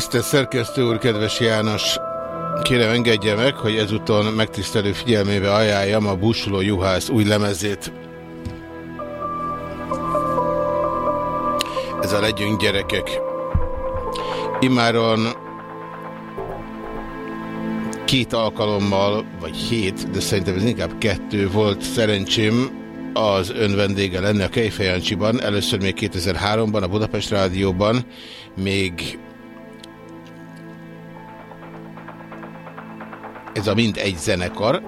Tisztelt szerkesztő úr, kedves János! Kérem engedje meg, hogy ezúton megtisztelő figyelmébe ajánljam a Busuló Juhász új lemezét. Ez a Legyünk gyerekek. Imáron két alkalommal, vagy hét, de szerintem ez inkább kettő volt szerencsém az ön vendége lenni a Kejfejancsiban. Először még 2003-ban a Budapest Rádióban, még ez a mind egy zenekar,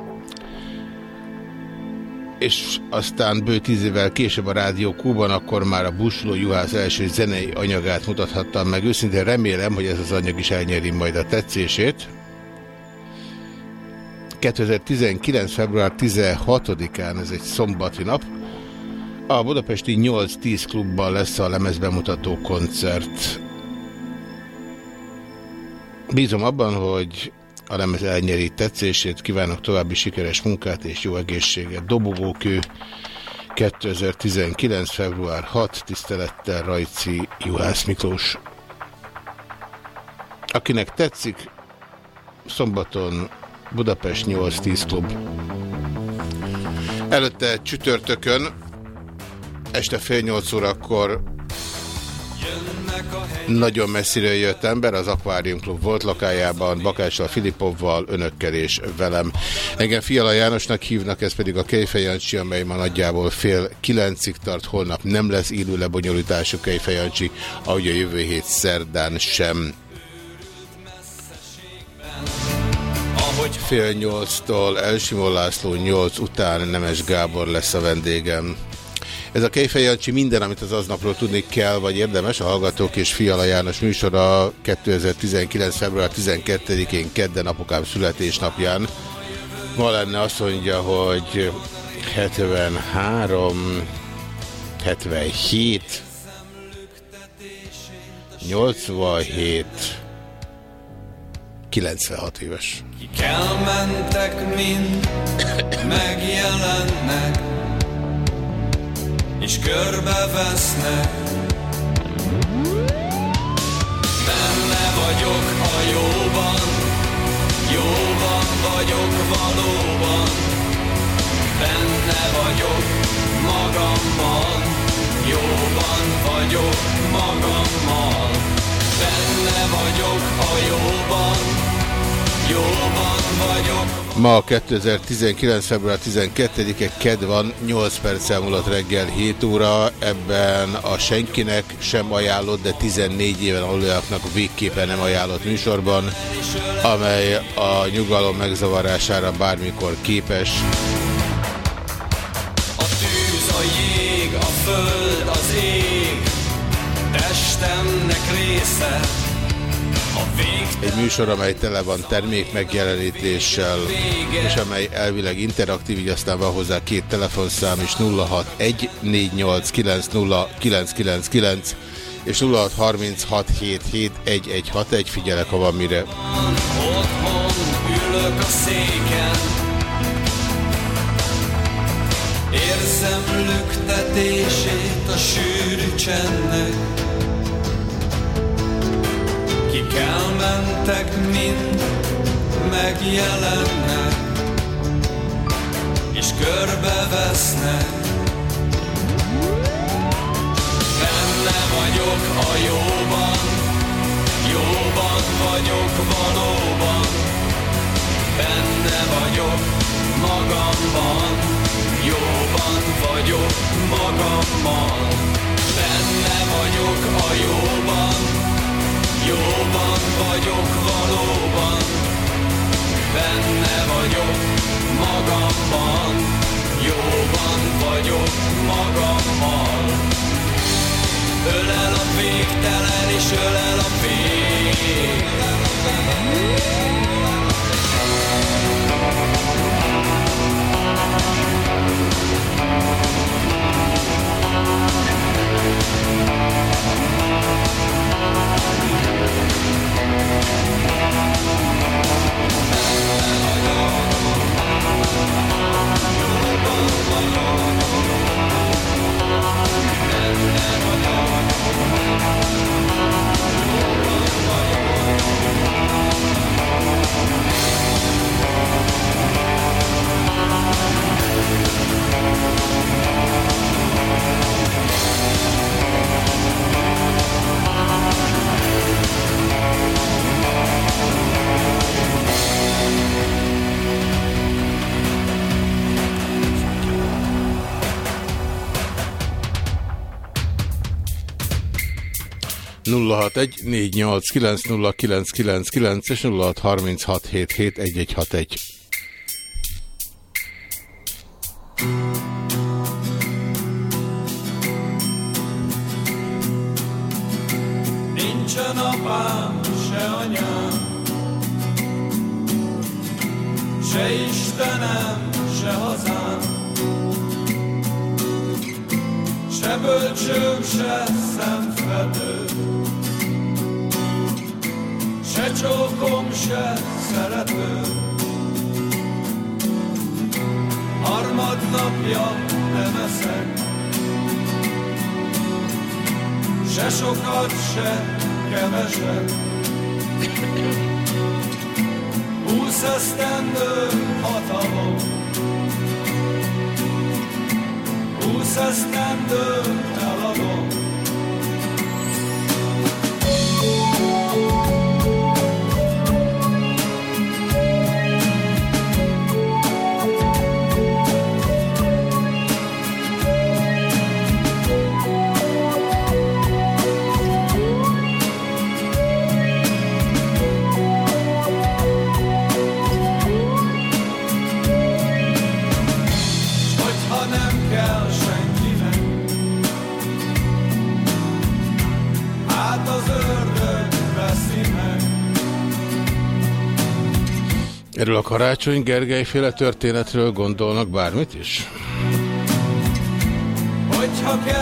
és aztán bő tíz évvel később a Rádió Kúban, akkor már a Busló Juhász első zenei anyagát mutathattam meg. Őszintén remélem, hogy ez az anyag is elnyeri majd a tetszését. 2019. február 16-án, ez egy szombati nap, a budapesti 8-10 klubban lesz a lemezbemutató koncert. Bízom abban, hogy a lemez elnyeri tetszését, kívánok további sikeres munkát és jó egészséget. Dobogókő 2019. február 6. Tisztelettel Rajci Juhász Miklós. Akinek tetszik, szombaton Budapest 8-10 klub. Előtte csütörtökön, este fél nyolc órakor nagyon messziről jött ember, az Aquarium Club volt lakájában, Bakással, Filipovval, önökkel és velem. Engem Fiala Jánosnak hívnak, ez pedig a Kejfejancsi, amely ma nagyjából fél kilencig tart, holnap nem lesz élő lebonyolítású Kejfejancsi, ahogy a jövő hét szerdán sem. Fél nyolctól Elsimon László nyolc után Nemes Gábor lesz a vendégem. Ez a Kejfej Jancsi minden, amit az aznapról tudni kell, vagy érdemes, a Hallgatók és Fiala János műsora 2019. február 12-én kedden apukám születésnapján. Ma lenne azt mondja, hogy 73, 77, 87, 96 éves. Kik elmentek mind, megjelennek, és körbevesznek. Benne vagyok a jóban, jóban vagyok valóban. Benne vagyok magammal, jóban vagyok magammal. Benne vagyok a jóban, Ma 2019. február 12-e KED van, 8 perc múlott reggel 7 óra, ebben a senkinek sem ajánlott, de 14 éven aluljaknak végképpen nem ajánlott műsorban, amely a nyugalom megzavarására bármikor képes. A tűz, a jég, a föld, az ég, testemnek része, Egy műsor, amely tele van termék megjelenítéssel, és amely elvileg interaktív, így aztán van hozzá két telefonszám is 061 489 és 0636771161, figyelek, ha van mire. otthon ülök a széken. Érzem lüktetését a sűrű csendnek Kik elmentek, mind megjelennek És körbevesznek. Benne vagyok a jóban Jóban vagyok valóban. Benne vagyok magamban Jóban vagyok magammal. Benne vagyok a jóban Jóban vagyok valóban. Benne vagyok magamban. Jóban vagyok magammal. Ölel a végtelen és ölel a vég 061 és 0636771161. Karácsony Gergely féle történetről gondolnak bármit is? Hogyha kell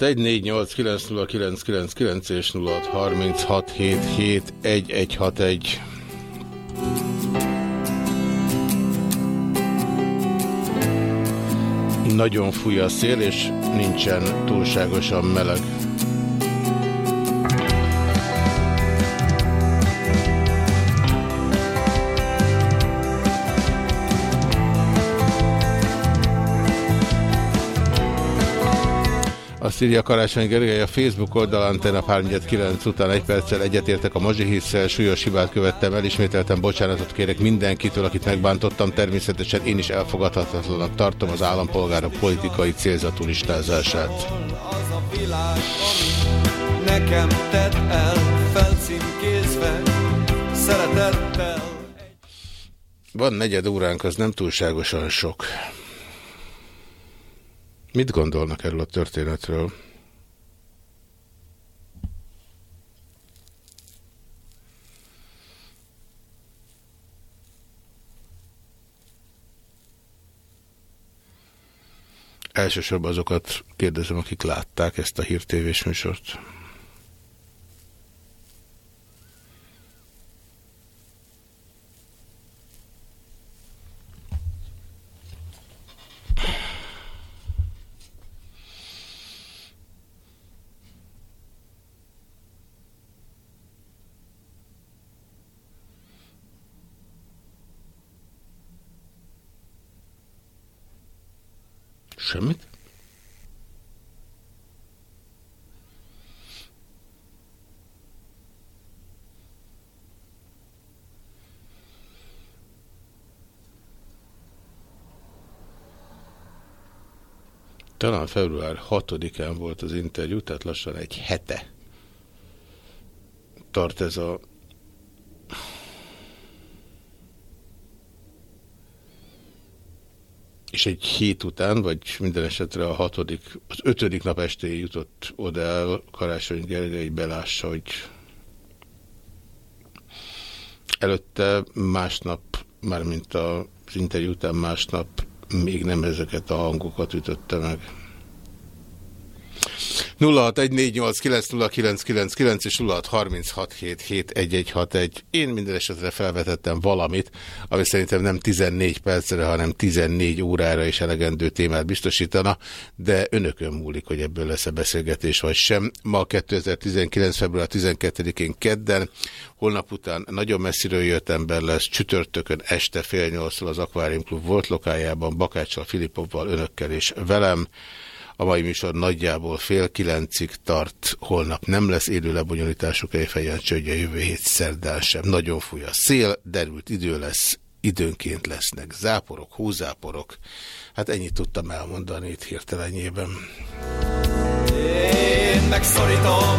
061 és 0636771161. Nagyon fúj a szél, és nincsen túlságosan meleg. Azt írja Karácsony Gergely a Facebook oldalán tegnap 3-9 után egy perccel egyetértek a mazsihisszel, súlyos hibát követtem el, ismételtem bocsánatot kérek mindenkitől, akit megbántottam, természetesen én is elfogadhatatlanak tartom az állampolgárok politikai célzatú listázását. Az a világ, nekem tett el, felcímkézve, szeretettel. Van negyed óránk, az nem túlságosan sok. Mit gondolnak erről a történetről? Elsősorban azokat kérdezem, akik látták ezt a hírtévés műsort. Semmit? Talán február 6-án volt az interjú, tehát lassan egy hete tart ez a és egy hét után, vagy minden esetre a hatodik, az ötödik nap estéig jutott oda el Karácsony Gergely belássa, hogy előtte másnap, mármint az interjú után másnap még nem ezeket a hangokat ütötte meg. 0614890999 és 0636771161. Én minden esetre felvetettem valamit, ami szerintem nem 14 percre, hanem 14 órára is elegendő témát biztosítana, de önökön múlik, hogy ebből lesz-e beszélgetés vagy sem. Ma 2019. február 12-én kedden, holnap után nagyon messziről jött ember lesz, csütörtökön este fél nyolcszor az Aquarium Club volt lokájában, Bakáccsal, Filipovval, önökkel és velem. A mai műsor nagyjából fél kilencig tart, holnap nem lesz élő lebonyolításuk Ejfejen Csődje jövő hét szerdán sem. Nagyon fúj a szél, derült idő lesz, időnként lesznek záporok, hózáporok. Hát ennyit tudtam elmondani itt hirtelenjében. Én megszorítom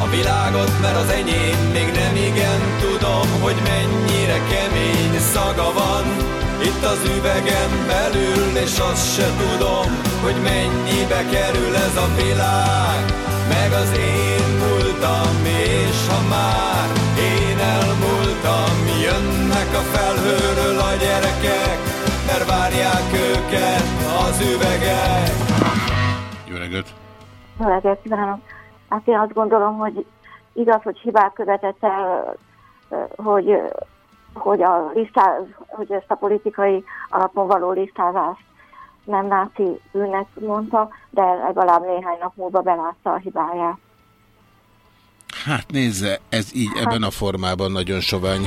a világot, mert az enyém még nem igen tudom, hogy mennyire kemény szaga van. Itt az üvegen belül, és azt se tudom, hogy mennyibe kerül ez a világ, meg az én múltam, és ha már én elmúltam, jönnek a felhőről a gyerekek, mert várják őket az üvegek. Jó reggelt! Jó reggelt kívánok! Hát én azt gondolom, hogy igaz, hogy hibát követett el, hogy, hogy, a listáz, hogy ezt a politikai alapon való listázást nem náci bűnnek mondta, de legalább néhány nap múlva belátta a hibáját. Hát nézze, ez így hát. ebben a formában nagyon sovány.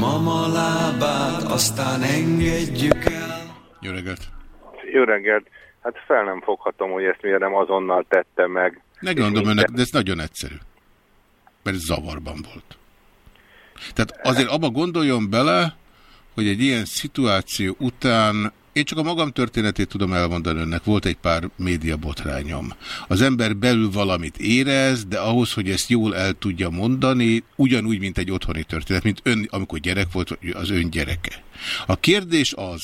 mama lábát, aztán engedjük el. Jó reggelt! Jó reggelt! Hát fel nem foghatom, hogy ezt miért nem azonnal tette meg. Megmondom önnek, de ez nagyon egyszerű. Mert ez zavarban volt. Tehát azért abba gondoljon bele, hogy egy ilyen szituáció után Én csak a magam történetét tudom elmondani önnek. Volt egy pár média botrányom. Az ember belül valamit érez, de ahhoz, hogy ezt jól el tudja mondani, ugyanúgy, mint egy otthoni történet, mint ön, amikor gyerek volt, az ön gyereke. A kérdés az,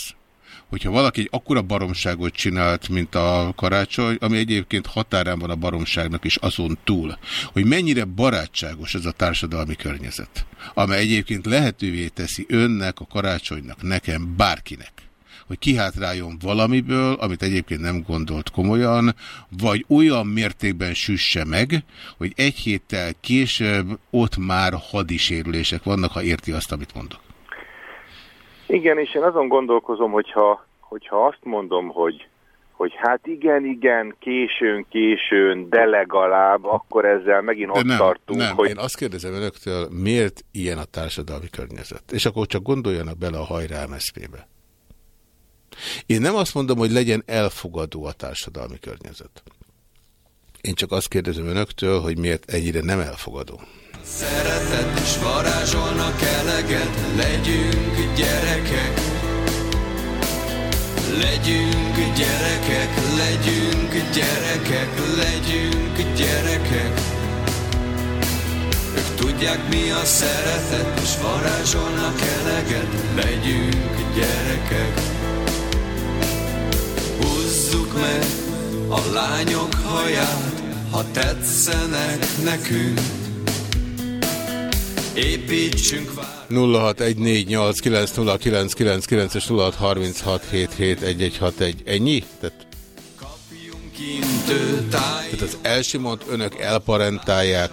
hogyha valaki egy akkora baromságot csinált, mint a karácsony, ami egyébként határán van a baromságnak is azon túl, hogy mennyire barátságos ez a társadalmi környezet, amely egyébként lehetővé teszi önnek, a karácsonynak, nekem, bárkinek, hogy kihátráljon valamiből, amit egyébként nem gondolt komolyan, vagy olyan mértékben süsse meg, hogy egy héttel később ott már hadisérülések vannak, ha érti azt, amit mondok. Igen, és én azon gondolkozom, hogyha, hogyha azt mondom, hogy, hogy hát igen, igen, későn, későn, de legalább, akkor ezzel megint ott nem, tartunk, nem. hogy... Én azt kérdezem önöktől, miért ilyen a társadalmi környezet? És akkor csak gondoljanak bele a hajrá MSZP-be. Én nem azt mondom, hogy legyen elfogadó a társadalmi környezet. Én csak azt kérdezem önöktől, hogy miért ennyire nem elfogadó. Szeretet is varázsolnak eleget, legyünk gyerekek. Legyünk gyerekek, legyünk gyerekek, legyünk gyerekek. Ők tudják mi a szeretet, és varázsolnak eleget, legyünk gyerekek. Húzzuk meg a lányok haját, ha tetszenek nekünk. Építsünk vár... 0614890999 és 0636771161. Ennyi? Tehát, tehát az elsimont önök elparentálják.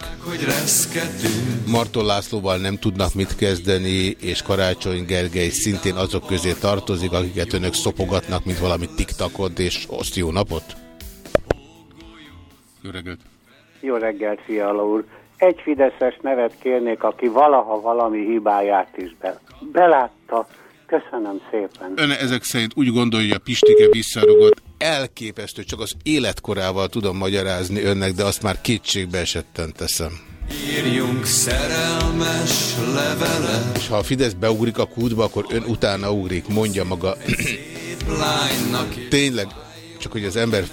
Marton Lászlóval nem tudnak mit kezdeni, és Karácsony Gergely szintén azok közé tartozik, akiket önök szopogatnak, mint valami tiktakot, és azt jó napot! Jó reggelt! Jó reggelt, Fiala úr! Egy Fideszes nevet kérnék, aki valaha valami hibáját is be, belátta. Köszönöm szépen. Ön ezek szerint úgy gondolja, hogy a Pistike visszarugott. Elképesztő, csak az életkorával tudom magyarázni önnek, de azt már kétségbe esetten teszem. Írjunk szerelmes levelet, És ha a Fidesz beugrik a kútba, akkor ön utána ugrik, mondja maga. Tényleg, csak hogy az ember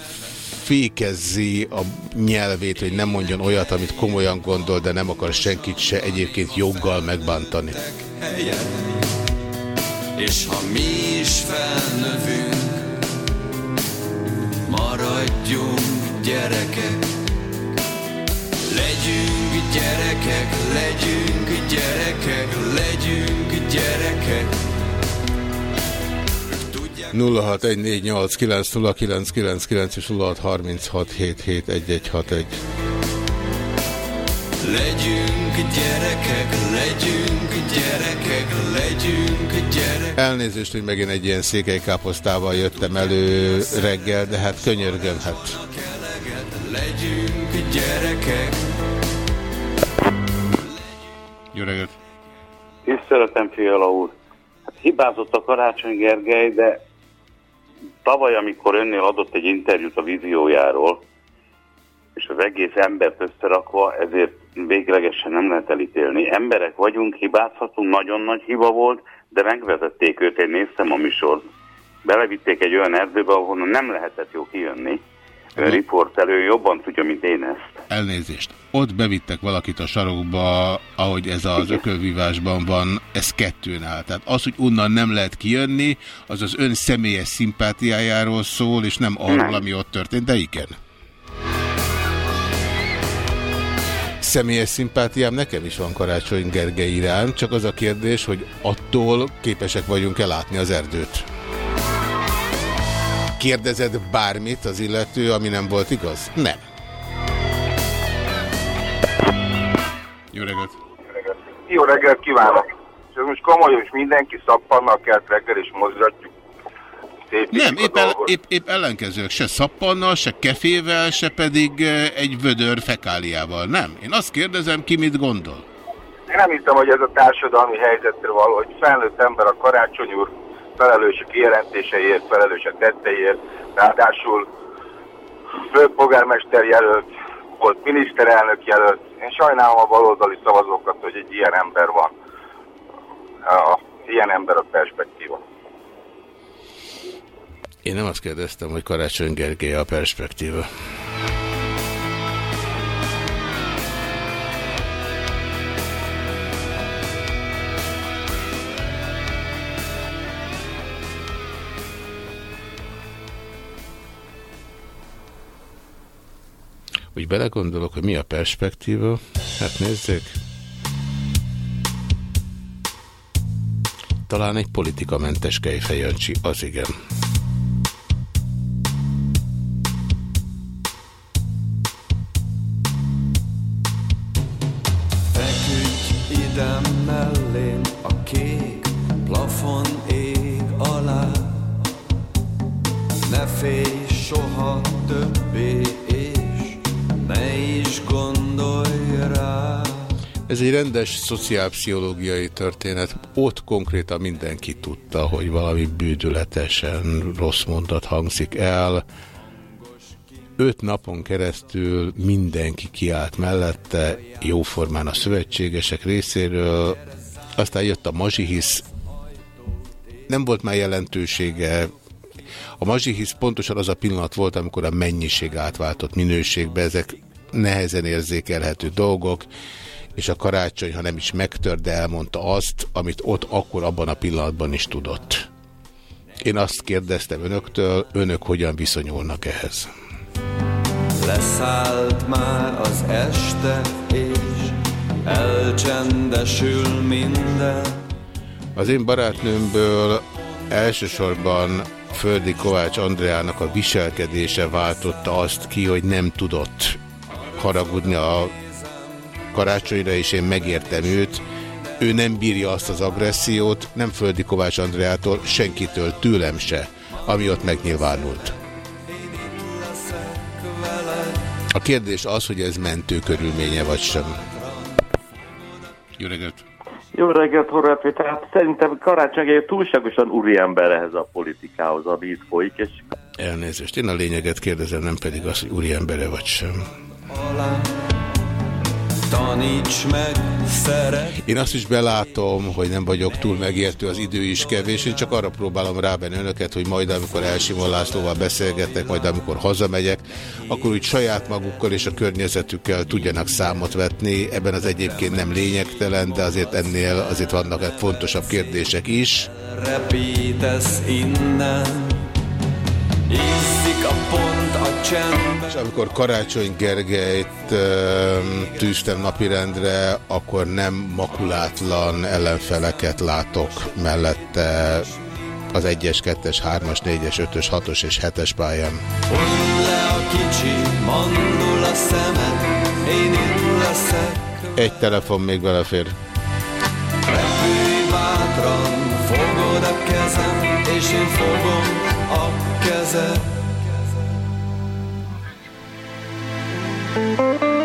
fékezzi a nyelvét, hogy nem mondjon olyat, amit komolyan gondol, de nem akar senkit se egyébként joggal megbántani. És ha mi is felnövünk, maradjunk gyerekek. Legyünk gyerekek, legyünk gyerekek, legyünk gyerekek. 0614890999 és 0636771161. Legyünk gyerekek, legyünk gyerekek, legyünk gyerekek. Elnézést, hogy megint egy ilyen székelykáposztával jöttem elő reggel, de hát könyörgöm, hát. Legyünk gyerekek. Jó reggelt! Tiszteletem, Fiala úr. Hát hibázott a Karácsony Gergely, de tavaly, amikor önnél adott egy interjút a víziójáról, és az egész embert összerakva, ezért véglegesen nem lehet elítélni. Emberek vagyunk, hibázhatunk, nagyon nagy hiba volt, de megvezették őt, én néztem a műsort. Belevitték egy olyan erdőbe, ahonnan nem lehetett jó kijönni. Ön riportelő jobban tudja, mint én ezt. Elnézést. Ott bevittek valakit a sarokba, ahogy ez az ökölvívásban van, ez kettőn áll. Tehát az, hogy onnan nem lehet kijönni, az az ön személyes szimpátiájáról szól, és nem arról, Nem. ami ott történt, de igen. Személyes szimpátiám nekem is van Karácsony Gergely iránt, csak az a kérdés, hogy attól képesek vagyunk-e látni az erdőt. Kérdezett bármit az illető, ami nem volt igaz? Nem. Jó reggelt! Jó reggelt kívánok! És ez most komoly, hogy mindenki szappannal kelt reggel, és mozgatjuk. Nem, épp, el, épp, épp ellenkezők, se szappannal, se kefével, se pedig eh, egy vödör fekáliával. Nem. Én azt kérdezem, ki mit gondol. Én nem hiszem, hogy ez a társadalmi helyzetről való, hogy felnőtt ember a karácsony úr felelős a kijelentéseiért, felelős a tetteiért, ráadásul főpolgármester jelölt, volt miniszterelnök jelölt. Én sajnálom a baloldali szavazókat, hogy egy ilyen ember van. A, ilyen ember a perspektíva. Én nem azt kérdeztem, hogy Karácsony Gergely a perspektíva. Úgy belegondolok, hogy mi a perspektíva. Hát nézzék. Talán egy politikamentes Kejfejancsi, az igen. Ide mellém a kék plafon ég alá Ne félj soha többé és ne is gondolj rá Ez egy rendes szociálpszichológiai történet. Ott konkrétan mindenki tudta, hogy valami bűdületesen rossz mondat hangzik el. Öt napon keresztül mindenki kiállt mellette, jóformán a szövetségesek részéről. Aztán jött a mazsihisz. Nem volt már jelentősége. A mazsihisz pontosan az a pillanat volt, amikor a mennyiség átváltott minőségbe. Ezek nehezen érzékelhető dolgok és a karácsony, ha nem is megtör, de elmondta azt, amit ott akkor abban a pillanatban is tudott. Én azt kérdeztem önöktől, önök hogyan viszonyulnak ehhez? Leszállt már az este és elcsendesül minden Az én barátnőmből elsősorban Földi Kovács Andreának a viselkedése váltotta azt ki, hogy nem tudott haragudni a karácsonyra, és én megértem őt. Ő nem bírja azt az agressziót, nem Földi Kovács Andreától, senkitől, tőlem se, ami ott megnyilvánult. A kérdés az, hogy ez mentő körülménye vagy sem. Jó reggelt! Jó reggelt, Horváth Péter. Hát szerintem Karácsony egy túlságosan úriember ehhez a politikához, ami itt folyik, és Elnézést, én a lényeget kérdezem, nem pedig az, hogy úriembere vagy sem. alá Taníts meg, szeret Én azt is belátom, hogy nem vagyok túl megértő, az idő is kevés, én csak arra próbálom rábenni önöket, hogy majd amikor Elsimon Lászlóval beszélgetek, majd amikor hazamegyek, akkor úgy saját magukkal és a környezetükkel tudjanak számot vetni. Ebben az egyébként nem lényegtelen, de azért ennél azért vannak fontosabb kérdések is. repítesz innen a pont És amikor Karácsony Gergelyt tűztem napirendre, akkor nem makulátlan ellenfeleket látok mellette az 1-es, 2-es, 3-as, 4-es, 5-ös, 6-os és 7-es pályán. Egy telefon még belefér. Repülj bátran, fogod a kezem És én fogom a kezed Thank you.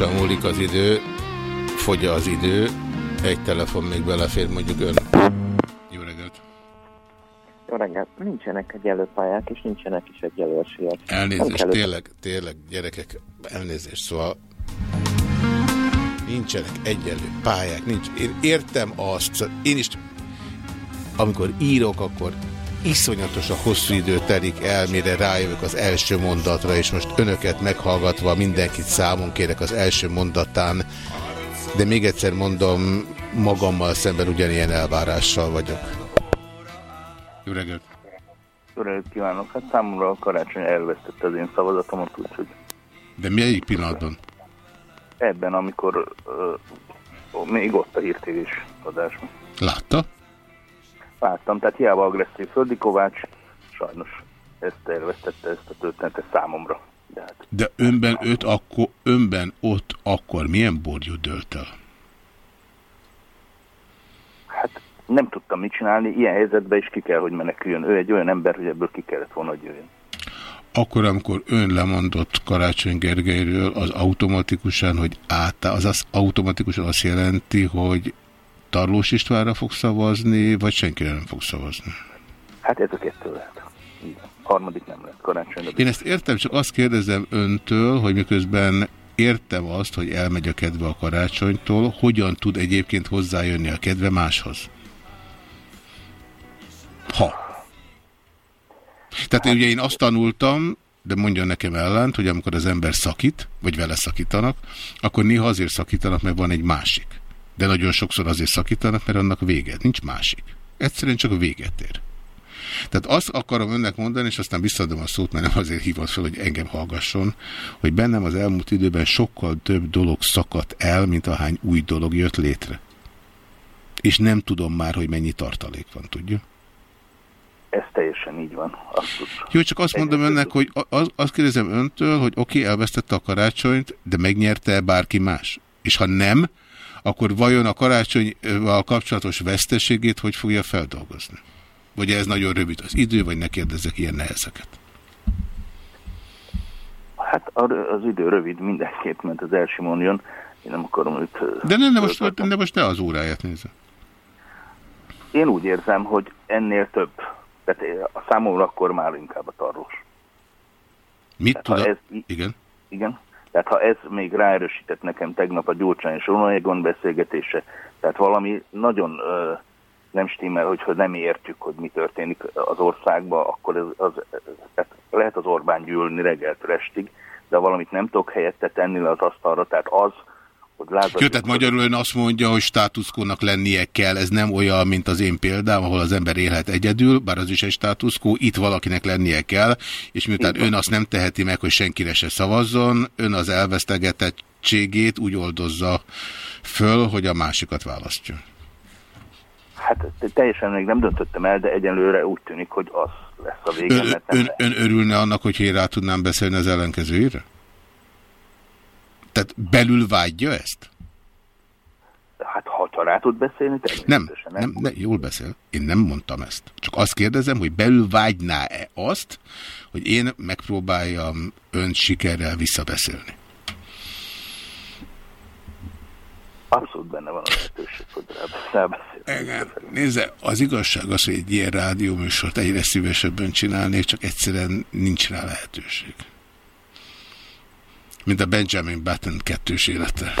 Rohamosan múlik az idő, fogy az idő, egy telefon még belefér, mondjuk ön. Jó reggelt! Jó reggelt. Nincsenek egyelő pályák, és nincsenek is egyelő esélyek. Elnézést, tényleg, tényleg, gyerekek, elnézést, szóval nincsenek egyenlő pályák, nincs. Én értem azt, szóval én is, amikor írok, akkor iszonyatos a hosszú idő telik el, mire rájövök az első mondatra, és most önöket meghallgatva mindenkit számon kérek az első mondatán, de még egyszer mondom, magammal szemben ugyanilyen elvárással vagyok. Jó reggelt! Jó reggelt kívánok. Hát számomra a karácsony elvesztette az én szavazatomat, úgyhogy De melyik pillanatban? ebben, amikor uh, még ott a hírtévés adásban. Látta? Láttam, tehát hiába agresszív Földi Kovács, sajnos ezt elvesztette ezt a történetet számomra. De, hát, De önben, öt akkor, önben ott akkor milyen borjú dölt el? Hát nem tudtam mit csinálni, ilyen helyzetben is ki kell, hogy meneküljön. Ő egy olyan ember, hogy ebből ki kellett volna, hogy jöjjön. Akkor, amikor ön lemondott Karácsony Gergelyről, az automatikusan, hogy át, az, az automatikusan azt jelenti, hogy Tarlós Istvánra fog szavazni, vagy senkire nem fog szavazni? Hát ez a kettő lehet. Igen. Harmadik nem lehet karácsonyra. Én ezt értem, csak azt kérdezem öntől, hogy miközben értem azt, hogy elmegy a kedve a karácsonytól, hogyan tud egyébként hozzájönni a kedve máshoz? Ha. Tehát ugye én azt tanultam, de mondjon nekem ellent, hogy amikor az ember szakít, vagy vele szakítanak, akkor néha azért szakítanak, mert van egy másik. De nagyon sokszor azért szakítanak, mert annak vége. Nincs másik. Egyszerűen csak a véget ér. Tehát azt akarom önnek mondani, és aztán visszadom a szót, mert nem azért hívott fel, hogy engem hallgasson, hogy bennem az elmúlt időben sokkal több dolog szakadt el, mint ahány új dolog jött létre. És nem tudom már, hogy mennyi tartalék van, tudja? Ez teljesen így van. Azt Jó, csak azt mondom önnek, hogy az, azt kérdezem öntől, hogy oké, okay, elvesztette a karácsonyt, de megnyerte -e bárki más? És ha nem, akkor vajon a karácsonyval kapcsolatos veszteségét hogy fogja feldolgozni? Vagy ez nagyon rövid az idő, vagy ne kérdezzek ilyen nehezeket? Hát az idő rövid mindenképp, mert az első jön. Én nem akarom őt... De nem, de most, de most ne az óráját nézze. Én úgy érzem, hogy ennél több. Tehát a számomra akkor már inkább a tarlós. Mit tud? Ez, igen. Igen. Tehát ha ez még ráerősített nekem tegnap a Gyurcsány és Ronaldo beszélgetése, tehát valami nagyon uh, nem stimmel, hogyha nem értjük, hogy mi történik az országban, akkor ez, az, ez, lehet az Orbán gyűlni reggeltől estig, de valamit nem tudok helyette tenni le az asztalra, tehát az, hogy Jó, tehát magyarul ön azt mondja, hogy státuszkónak lennie kell, ez nem olyan, mint az én példám, ahol az ember élhet egyedül, bár az is egy státuszkó, itt valakinek lennie kell, és miután ön azt nem teheti meg, hogy senkire se szavazzon, ön az elvesztegetettségét úgy oldozza föl, hogy a másikat választja. Hát teljesen még nem döntöttem el, de egyenlőre úgy tűnik, hogy az lesz a vége. Ön, ön, ön örülne annak, hogy én rá tudnám beszélni az ellenkezőjére? Tehát belül vágyja ezt? Hát ha rá tud beszélni, nem, nem, nem, nem, jól beszél. Én nem mondtam ezt. Csak azt kérdezem, hogy belül vágyná-e azt, hogy én megpróbáljam önt sikerrel visszabeszélni. Abszolút benne van a lehetőség, hogy rábeszélni. Igen. Nézze, az igazság az, hogy egy ilyen rádióműsort egyre szívesebben csinálnék, csak egyszerűen nincs rá lehetőség. Mint a Benjamin Button kettős élete.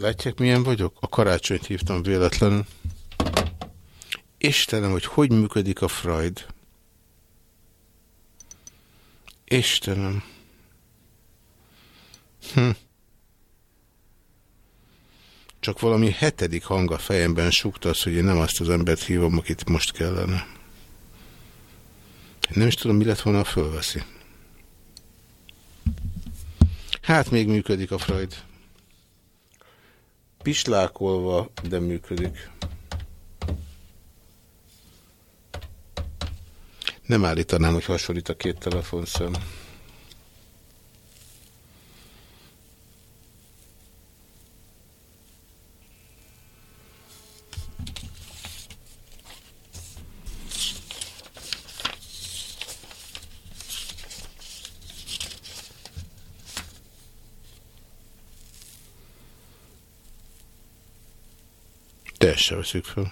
Látják, milyen vagyok? A karácsonyt hívtam véletlenül. Istenem, hogy hogy működik a Freud? Istenem. Hm. Csak valami hetedik hang a fejemben az, hogy én nem azt az embert hívom, akit most kellene. Nem is tudom, mi lett volna, fölveszi. Hát még működik a Freud pislákolva, de működik. Nem állítanám, hogy hasonlít a két telefonszám. fish. That was too cool.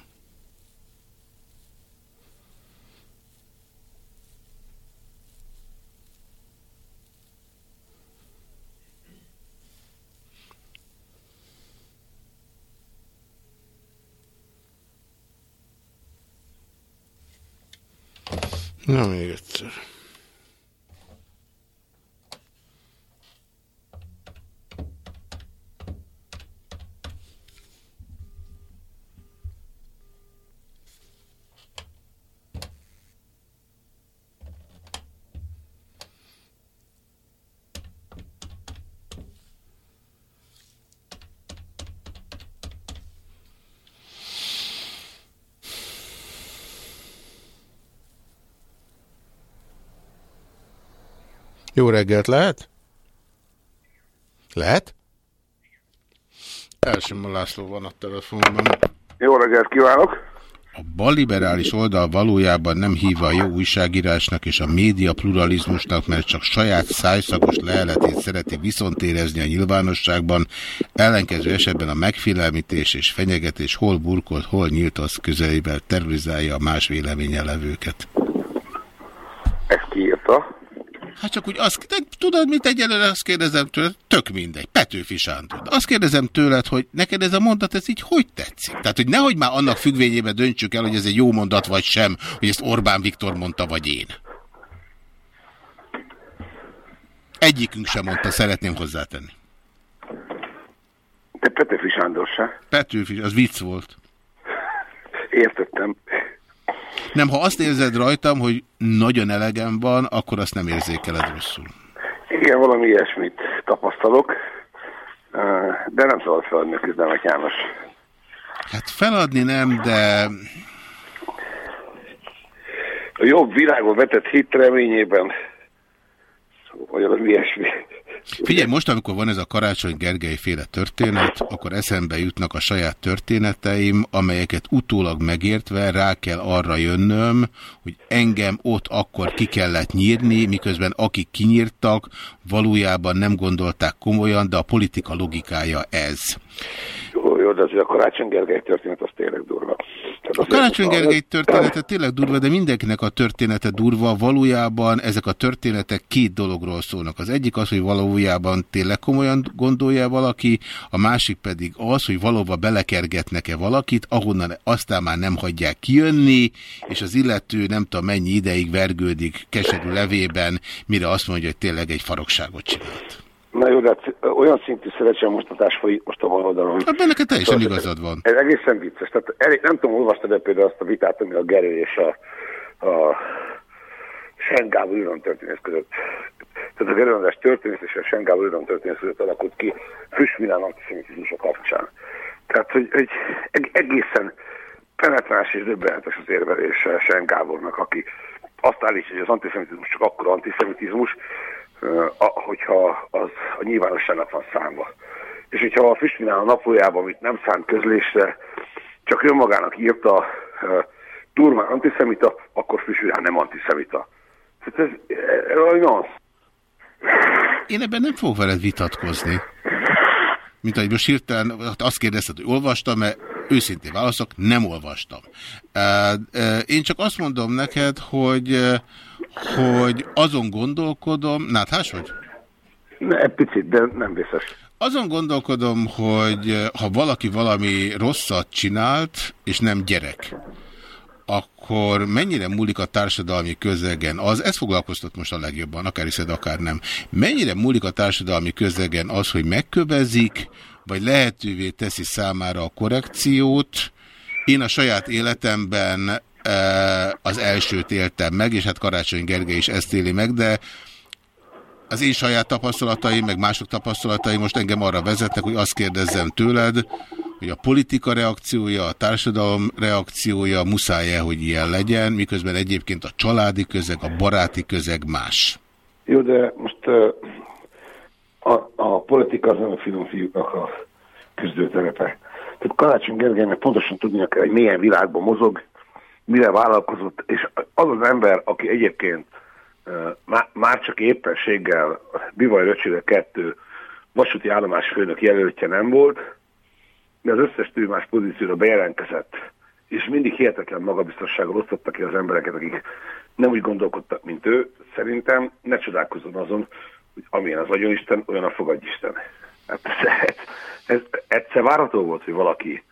No, Jó reggelt lehet? Lehet? Elsimon László van a telefonban. Jó reggelt kívánok! A balliberális oldal valójában nem hívva a jó újságírásnak és a média pluralizmusnak, mert csak saját szájszakos leheletét szereti viszont érezni a nyilvánosságban, ellenkező esetben a megfélemlítés és fenyegetés hol burkolt, hol nyílt az közelével terrorizálja a más véleménye levőket. Ezt kiírta? Hát csak úgy azt, de tudod, mit egyelőre azt kérdezem tőled, tök mindegy, Petőfi Sándor. Azt kérdezem tőled, hogy neked ez a mondat, ez így hogy tetszik? Tehát, hogy nehogy már annak függvényében döntsük el, hogy ez egy jó mondat vagy sem, hogy ezt Orbán Viktor mondta, vagy én. Egyikünk sem mondta, szeretném hozzátenni. De Petőfi Sándor se. Petőfi, az vicc volt. Értettem. Nem, ha azt érzed rajtam, hogy nagyon elegem van, akkor azt nem érzékeled rosszul. Igen, valami ilyesmit tapasztalok, de nem szabad feladni a küzdelmet, János. Hát feladni nem, de... A jobb világon vetett hit reményében, vagy az ilyesmi. Figyelj, most, amikor van ez a Karácsony Gergely féle történet, akkor eszembe jutnak a saját történeteim, amelyeket utólag megértve rá kell arra jönnöm, hogy engem ott akkor ki kellett nyírni, miközben akik kinyírtak, valójában nem gondolták komolyan, de a politika logikája ez. Jó, de azért a Karácsony Gergely történet az tényleg durva. A Karácsony Gergely története tényleg durva, de mindenkinek a története durva. Valójában ezek a történetek két dologról szólnak. Az egyik az, hogy valójában tényleg komolyan gondolja valaki, a másik pedig az, hogy valóban belekergetnek-e valakit, ahonnan aztán már nem hagyják kijönni, és az illető nem tudom mennyi ideig vergődik keserű levében, mire azt mondja, hogy tényleg egy farokságot csinált. Na jó, de hát olyan szintű szerencsemostatás folyik most a baloldalon. Hát benne teljesen igazad van. Ez egészen vicces. Tehát elég, nem tudom, olvastad de például azt a vitát, ami a Gerő és a, a Sengábor Iron történész között. Tehát a Gerő András történész és a Sengábor Iron történész között alakult ki Füstminán antiszemitizmusa kapcsán. Tehát, hogy, hogy egészen penetráns és döbbenetes az érvelés Sen Gábornak, aki azt állítja, hogy az antiszemitizmus csak akkor antiszemitizmus, hogyha az a nyilvánosságnak van számva. És hogyha a Füstminál a naplójában, amit nem szánt közlésre, csak önmagának írta durván antiszemita, akkor Füstminál nem antiszemita. Tehát ez, ez olyan Én ebben nem fogok veled vitatkozni. Mint ahogy most hirtelen azt kérdezted, hogy olvastam-e, őszintén válaszok, nem olvastam. Én csak azt mondom neked, hogy, hogy azon gondolkodom, náthás vagy? Ne, egy picit, de nem biztos. Azon gondolkodom, hogy ha valaki valami rosszat csinált, és nem gyerek, akkor mennyire múlik a társadalmi közegen az, ez foglalkoztat most a legjobban, akár hiszed, akár nem, mennyire múlik a társadalmi közegen az, hogy megkövezik, vagy lehetővé teszi számára a korrekciót. Én a saját életemben az elsőt éltem meg, és hát Karácsony Gergely is ezt éli meg, de az én saját tapasztalataim, meg mások tapasztalatai most engem arra vezetnek, hogy azt kérdezzem tőled, hogy a politika reakciója, a társadalom reakciója muszáj-e, hogy ilyen legyen, miközben egyébként a családi közeg, a baráti közeg más. Jó, de most a, a politika az nem a finom fiúknak a küzdőterepe. Tehát Karácsony Gergelynek pontosan tudnia kell, hogy milyen világban mozog, mire vállalkozott, és az az ember, aki egyébként már csak éppenséggel Bivaj Röcsére kettő vasúti állomás főnök jelöltje nem volt, de az összes más pozícióra bejelentkezett, és mindig hihetetlen magabiztossággal osztottak ki az embereket, akik nem úgy gondolkodtak, mint ő, szerintem ne csodálkozzon azon, hogy amilyen az agyonisten, olyan a fogadjisten. Hát ez, ez, ez egyszer várható volt, hogy valaki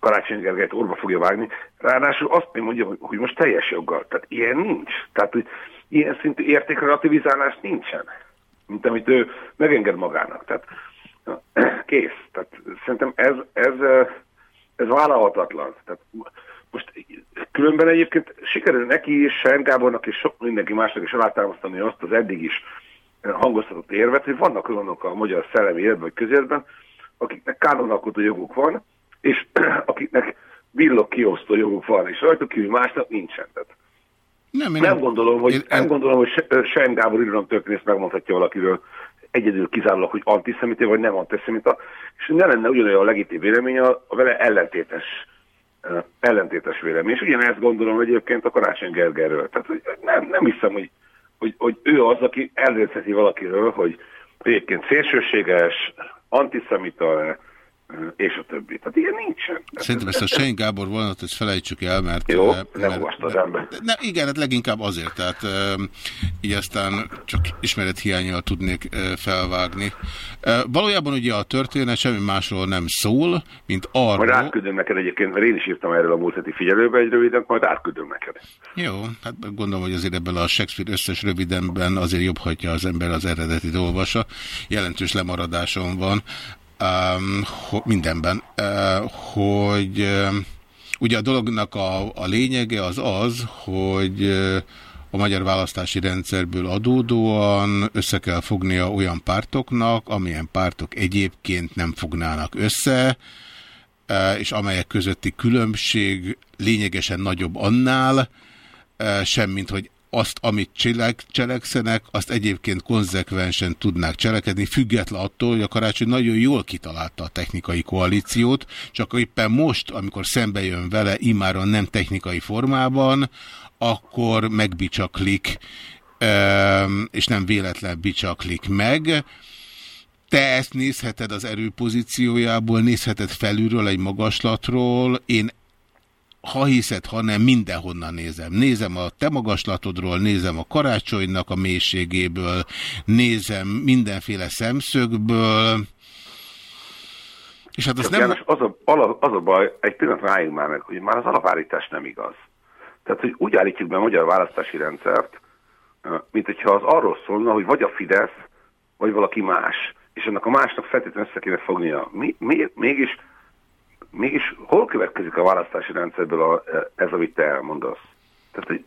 Karácsony Gergelyt orba fogja vágni. Ráadásul azt még mondja, hogy most teljes joggal. Tehát ilyen nincs. Tehát, hogy ilyen szintű értékrelativizálás nincsen, mint amit ő megenged magának. Tehát kész. Tehát szerintem ez, ez, ez vállalhatatlan. Tehát most különben egyébként sikerül neki és Sen Gábornak és sok mindenki másnak is alátámasztani azt az eddig is hangoztatott érvet, hogy vannak olyanok a magyar szellemi életben vagy közéletben, akiknek kánonalkotó joguk van, és akiknek villog kiosztó joguk van, és rajtuk kívül másnak nincsen. Tehát nem, nem, nem, gondolom, hogy, én, nem gondolom, hogy Sen Gábor irodalom történész megmondhatja valakiről egyedül kizárólag, hogy antiszemita vagy nem antiszemita, és ne lenne ugyanolyan a legitim vélemény a, vele ellentétes ellentétes vélemény. És ugyanezt gondolom egyébként a Karácsony Gergerről. Tehát hogy nem, nem hiszem, hogy, hogy, hogy ő az, aki elrészheti valakiről, hogy egyébként szélsőséges, antiszemita, és a többi. Tehát ilyen nincsen. Szerintem ezt a Sein Gábor vonatot ezt felejtsük el, mert... Jó, mert, nem az ember. Ne, igen, hát leginkább azért, tehát így aztán csak ismeret hiányjal tudnék felvágni. Valójában ugye a történet semmi másról nem szól, mint arról... Majd átküldöm neked egyébként, mert én is írtam erről a múlt heti figyelőbe egy röviden, majd átküldöm neked. Jó, hát gondolom, hogy azért ebben a Shakespeare összes rövidenben azért jobb hagyja az ember az eredeti olvasa. Jelentős lemaradáson van mindenben, hogy ugye a dolognak a, a lényege az az, hogy a magyar választási rendszerből adódóan össze kell fognia olyan pártoknak, amilyen pártok egyébként nem fognának össze, és amelyek közötti különbség lényegesen nagyobb annál, semmint hogy azt, amit cselek, cselekszenek, azt egyébként konzekvensen tudnák cselekedni, független attól, hogy a karácsony nagyon jól kitalálta a technikai koalíciót, csak éppen most, amikor szembe jön vele, imáron nem technikai formában, akkor megbicsaklik, és nem véletlen bicsaklik meg. Te ezt nézheted az erőpozíciójából, nézheted felülről egy magaslatról, én ha hiszed, ha nem, mindenhonnan nézem. Nézem a te magaslatodról, nézem a karácsonynak a mélységéből, nézem mindenféle szemszögből, és hát az nem... János, az, a, az a baj, egy pillanat rájunk már meg, hogy már az alapállítás nem igaz. Tehát, hogy úgy állítjuk be a magyar választási rendszert, mint hogyha az arról szólna, hogy vagy a Fidesz, vagy valaki más, és ennek a másnak feltétlenül össze kéne fognia. Mi, mi, mégis mégis hol következik a választási rendszerből a, ez, amit te elmondasz? Tehát, hogy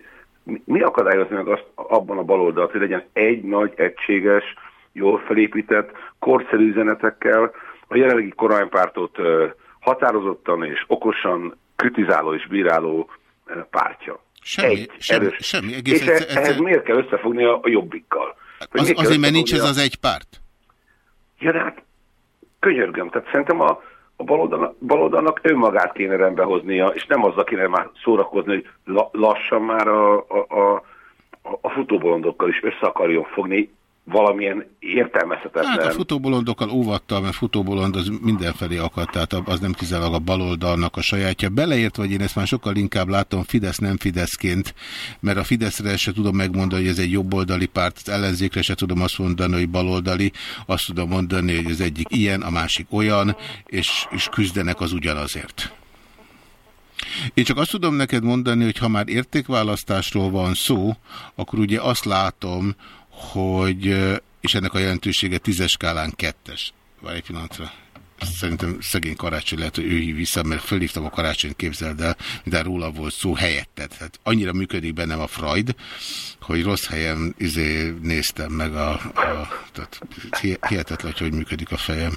mi akadályozni meg azt abban a baloldalt, hogy legyen egy nagy, egységes, jól felépített, korszerű üzenetekkel, a jelenlegi kormánypártot határozottan és okosan kritizáló és bíráló pártja. Semmi, egy semmi, erős. semmi. Egész és egyszer, ehhez miért kell összefogni a, a jobbikkal? Az, azért, mert nincs ez az egy párt? Ja, de hát könyörgöm. Tehát szerintem a, a baloldalnak, önmagát kéne rendbe hoznia, és nem azzal kéne már szórakozni, hogy la, lassan már a, a, a, a futóbolondokkal is össze akarjon fogni, valamilyen értelmezhetetlen... Hát a futóbolondokkal óvattal, mert futóbolond az mindenfelé akadt, tehát az nem kizárólag a baloldalnak a sajátja. Beleért, vagy én ezt már sokkal inkább látom Fidesz nem Fideszként, mert a Fideszre se tudom megmondani, hogy ez egy jobboldali párt, az ellenzékre se tudom azt mondani, hogy baloldali, azt tudom mondani, hogy az egyik ilyen, a másik olyan, és, és küzdenek az ugyanazért. Én csak azt tudom neked mondani, hogy ha már értékválasztásról van szó, akkor ugye azt látom, hogy, és ennek a jelentősége tízes skálán kettes. Várj egy pillanatra. Szerintem szegény karácsony lehet, hogy ő hív vissza, mert fölhívtam a karácsony képzeld el, de róla volt szó helyettet. Hát annyira működik bennem a Freud, hogy rossz helyen izé néztem meg a, a tehát hihetetlen, hogy hogy működik a fejem.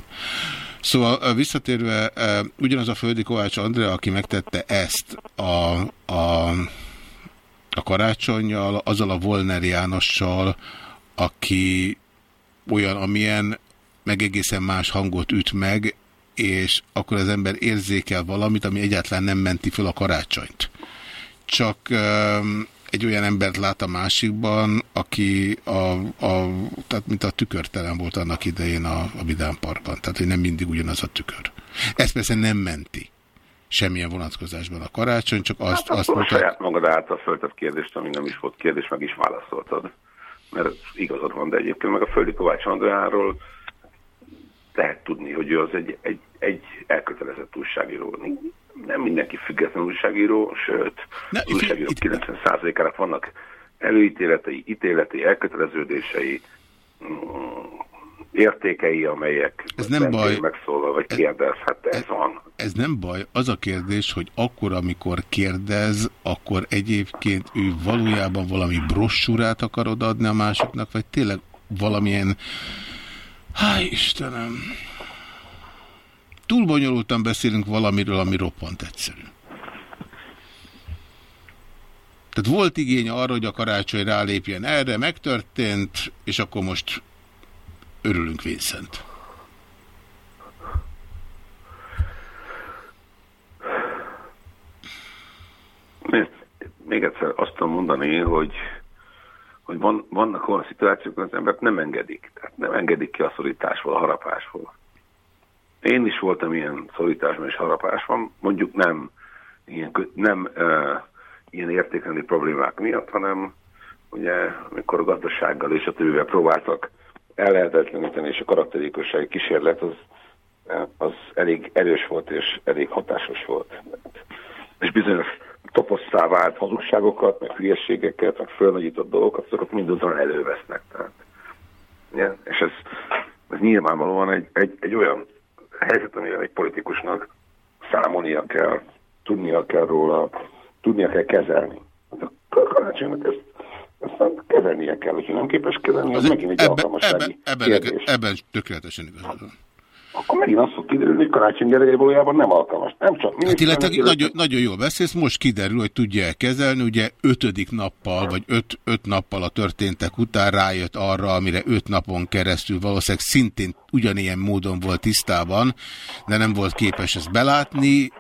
Szóval visszatérve, ugyanaz a Földi Kovács Andrea, aki megtette ezt a, a, a karácsonyjal, azzal a Volner Jánossal, aki olyan, amilyen meg egészen más hangot üt meg, és akkor az ember érzékel valamit, ami egyáltalán nem menti föl a karácsonyt. Csak um, egy olyan embert lát a másikban, aki a, a, tehát mint a tükörtelen volt annak idején a, a Vidán Parkban. Tehát, hogy nem mindig ugyanaz a tükör. Ez persze nem menti semmilyen vonatkozásban a karácsony, csak azt, hát azt mondta... saját magad által föltett kérdést, ami nem is volt kérdés, meg is válaszoltad mert igazad van, de egyébként meg a Földi Kovács Andráról lehet tudni, hogy ő az egy, egy, egy elkötelezett újságíró. Nem mindenki független újságíró, sőt, ne, az újságírók 90%-ának vannak előítéletei, ítéletei, elköteleződései, mm, értékei, amelyek ez nem baj. megszólal, vagy kérdez, hát ez, ez van. Ez nem baj. Az a kérdés, hogy akkor, amikor kérdez, akkor egyébként ő valójában valami brossúrát akarod adni a másoknak, vagy tényleg valamilyen... Háj Istenem! Túl bonyolultan beszélünk valamiről, ami roppant egyszerű. Tehát volt igény arra, hogy a karácsony rálépjen erre, megtörtént, és akkor most örülünk Vincent. Még egyszer azt tudom mondani, hogy, hogy van, vannak olyan szituációk, az embert nem engedik. Tehát nem engedik ki a szorításból, a harapásból. Én is voltam ilyen szorításban és harapásban, mondjuk nem ilyen, nem, uh, ilyen értékelni problémák miatt, hanem ugye, amikor a gazdasággal és a többivel próbáltak ellehetetleníteni, és a karakterékossági kísérlet az, az elég erős volt, és elég hatásos volt. És bizonyos toposszá vált hazugságokat, meg hülyeségeket, meg fölnagyított dolgokat, azokat mindazon elővesznek. Tehát, ja, és ez, ez nyilvánvalóan egy, egy, egy olyan helyzet, amire egy politikusnak számolnia kell, tudnia kell róla, tudnia kell kezelni. Hát a karácsonynak ezt aztán kezelnie kell, hogyha nem képes kezelni, az, az megint egy ebbe, alkalmassági ebben, ebben, ebben tökéletesen igazad akkor megint azt fog kiderülni, hogy Karácsony Gergely valójában nem alkalmas. Nem csak hát illetve nagyon, nagyon jól beszélsz, most kiderül, hogy tudja -e kezelni, ugye ötödik nappal, vagy öt, öt nappal a történtek után rájött arra, amire öt napon keresztül valószínűleg szintén ugyanilyen módon volt tisztában, de nem volt képes ezt belátni.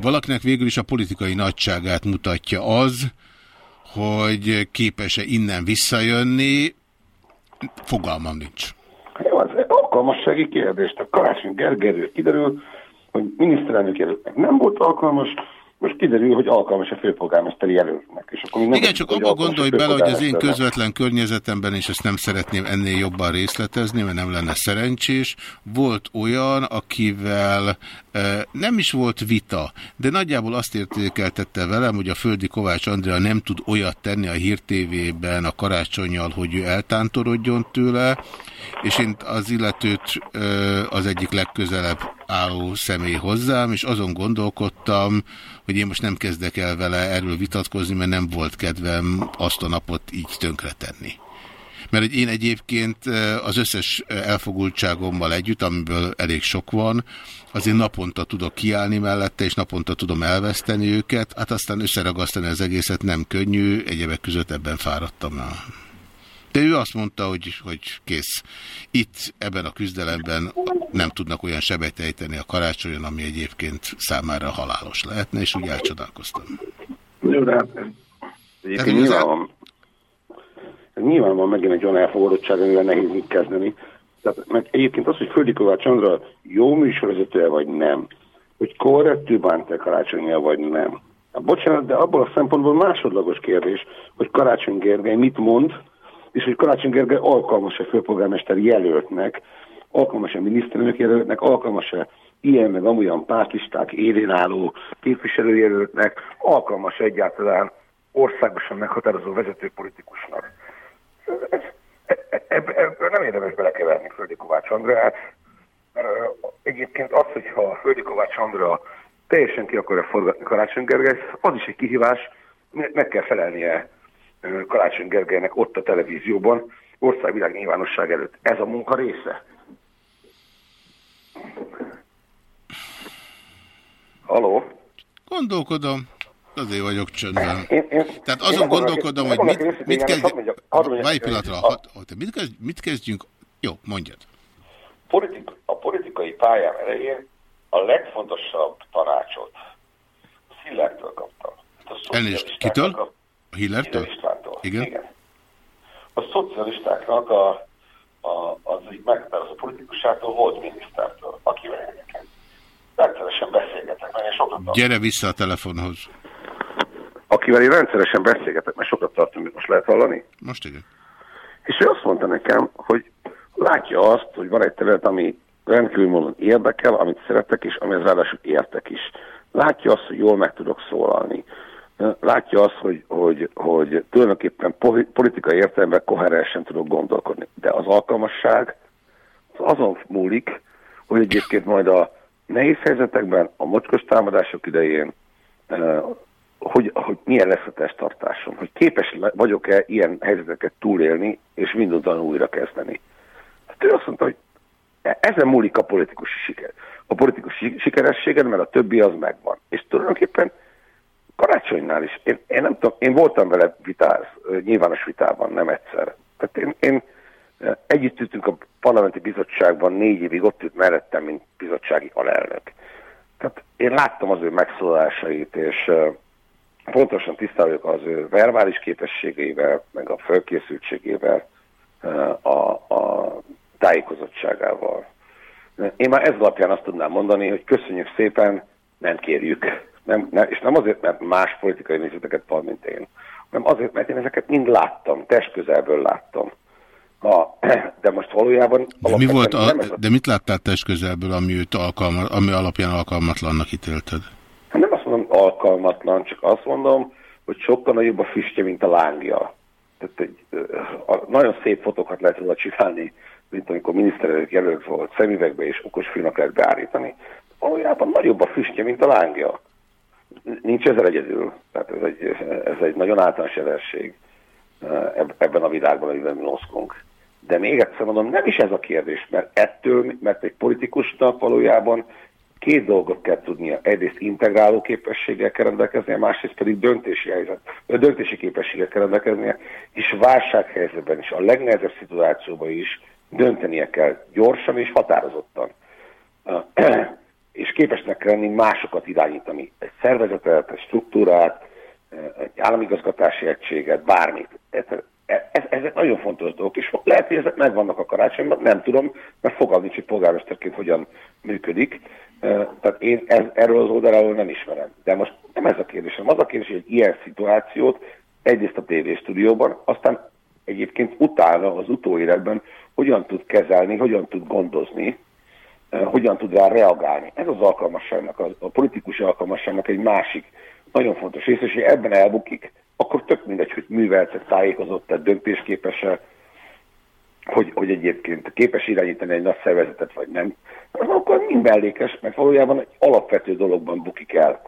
Valakinek végül is a politikai nagyságát mutatja az, hogy képes-e innen visszajönni, fogalmam nincs. Jó, az alkalmassági kérdés. A Karácsony Gergerő kiderül, hogy miniszterelnök jelöltnek nem volt alkalmas, most kiderül, hogy alkalmas a főpolgármesteri jelöltnek. És akkor nem Igen, csak abba gondolj bele, hogy az én közvetlen környezetemben, és ezt nem szeretném ennél jobban részletezni, mert nem lenne szerencsés, volt olyan, akivel nem is volt vita, de nagyjából azt értékeltette velem, hogy a Földi Kovács Andrea nem tud olyat tenni a hírtévében a karácsonyjal, hogy ő eltántorodjon tőle, és én az illetőt az egyik legközelebb álló személy hozzám, és azon gondolkodtam, hogy én most nem kezdek el vele erről vitatkozni, mert nem volt kedvem azt a napot így tönkretenni. Mert hogy én egyébként az összes elfogultságommal együtt, amiből elég sok van, azért naponta tudok kiállni mellette, és naponta tudom elveszteni őket, hát aztán összeragasztani az egészet nem könnyű, egyebek között ebben fáradtam el. De ő azt mondta, hogy, hogy kész. Itt ebben a küzdelemben nem tudnak olyan sebet ejteni a karácsonyon, ami egyébként számára halálos lehetne, és úgy elcsodálkoztam. Jó, de hát egyébként nyilván van, nyilván van megint egy olyan elfogadottság, amivel nehéz mit kezdeni. Tehát, mert egyébként az, hogy Földi Kovács Andra jó műsorvezetője vagy nem, hogy korrektül bánt-e karácsonyjal vagy nem. Hát, bocsánat, de abból a szempontból másodlagos kérdés, hogy Karácsony Gergely mit mond, és hogy Karácsony Gergely alkalmas-e főpolgármester jelöltnek, alkalmas-e miniszterelnök jelöltnek, alkalmas-e ilyen meg amolyan pártlisták élén álló képviselőjelöltnek, alkalmas egyáltalán országosan meghatározó vezetőpolitikusnak. Ebből nem érdemes belekeverni Földi Kovács Andrát. Egyébként az, hogyha Földi Kovács Andra teljesen ki akarja forgatni Karácsony Gergely, az is egy kihívás, meg kell felelnie Karácsony Gergelynek ott a televízióban, országvilág nyilvánosság előtt. Ez a munka része. Haló? Gondolkodom. Azért vagyok csöndben. Én, én, Tehát azon én gondolkodom, hogy mit, mit kezdjünk... Várj pillanatra, mit, kezd, mit kezdjünk? Jó, mondjad. Politik, a politikai pályám elején a legfontosabb tanácsot a Hillertől kaptam. Elnézést, kitől? A, a Hillertől? Igen. Igen. A szocialistáknak a, a, az egy meghatározó politikusától volt minisztertől, akivel egyébként rendszeresen beszélgetek, mert én sokat Gyere vissza a telefonhoz. Akivel én rendszeresen beszélgetek, mert sokat tartom, most lehet hallani? Most igen. És ő azt mondta nekem, hogy látja azt, hogy van egy terület, ami rendkívül módon érdekel, amit szeretek, és amihez ráadásul értek is. Látja azt, hogy jól meg tudok szólalni. Látja azt, hogy, hogy, hogy tulajdonképpen politikai értelemben koherensen tudok gondolkodni. De az alkalmasság az azon múlik, hogy egyébként majd a nehéz helyzetekben, a mocskos támadások idején, hogy, hogy milyen lesz a testtartásom, hogy képes vagyok-e ilyen helyzeteket túlélni, és mindannyian újra kezdeni. Hát ő azt mondta, hogy e-, ezen múlik a politikus siker. A politikus sikerességed, mert a többi az megvan. És tulajdonképpen karácsonynál is, én, én nem tudom, én voltam vele vitáz, nyilvános vitában, nem egyszer. Tehát én, én együtt ültünk a parlamenti bizottságban, négy évig ott ült mellettem, mint bizottsági alelnök. Tehát én láttam az ő megszólalásait, és pontosan tisztáljuk az ő verbális képességeivel, meg a fölkészültségével, a, a tájékozottságával. Én már ez alapján azt tudnám mondani, hogy köszönjük szépen, nem kérjük. Nem, nem, és nem azért, mert más politikai nézeteket van, mint én, hanem azért, mert én ezeket mind láttam, test közelből láttam. Na, de most valójában... De, mi volt a, a... de mit láttál test közelből, ami, őt alkalma, ami alapján alkalmatlannak ítélted? Mondom alkalmatlan, csak azt mondom, hogy sokkal nagyobb a füstje, mint a lángja. Tehát egy, a, nagyon szép fotókat lehet róla csinálni, mint amikor miniszterelnök jelölt volt szemüvegbe, és okos filmek lehet beállítani. Valójában nagyobb a füstje, mint a lángja. Nincs ezzel egyedül. Tehát ez egy, ez egy nagyon általános jelenség ebben a világban, amiben mi oszkunk. De még egyszer mondom, nem is ez a kérdés, mert ettől, mert egy politikusnak valójában két dolgot kell tudnia. Egyrészt integráló képességgel kell rendelkeznie, másrészt pedig döntési, helyzet, döntési képességgel kell rendelkeznie, és válsághelyzetben is, a legnehezebb szituációban is döntenie kell gyorsan és határozottan. és képesnek kell lenni másokat irányítani. Egy szervezetet, egy struktúrát, egy államigazgatási egységet, bármit. Ez, ez, ezek nagyon fontos dolgok, és lehet, hogy ezek megvannak a karácsonyban, nem tudom, mert fogalmi nincs, hogy polgármesterként hogyan működik. Tehát én ez, erről az oldaláról nem ismerem. De most nem ez a kérdésem. Az a kérdés, hogy egy ilyen szituációt egyrészt a tévéstúdióban, aztán egyébként utána az utóéletben hogyan tud kezelni, hogyan tud gondozni, hogyan tud rá reagálni. Ez az alkalmasságnak, a, a politikus alkalmasságnak egy másik nagyon fontos rész, és ebben elbukik, akkor tök mindegy, hogy műveltet, tájékozott, tehát döntésképes-e, hogy, hogy egyébként képes irányítani egy nagy szervezetet, vagy nem. Akkor mind mellékes, mert valójában egy alapvető dologban bukik el.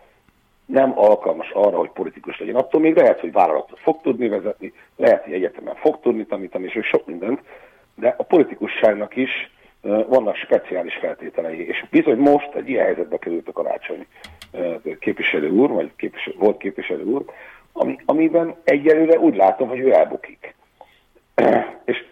Nem alkalmas arra, hogy politikus legyen. Attól még lehet, hogy vállalatot fog tudni vezetni, lehet, hogy egyetemen fog tudni tanítani, és sok mindent, de a politikusságnak is vannak speciális feltételei, és bizony most egy ilyen helyzetbe került a karácsony képviselő úr, vagy képviselő, volt képviselő úr, amiben egyelőre úgy látom, hogy ő elbukik. és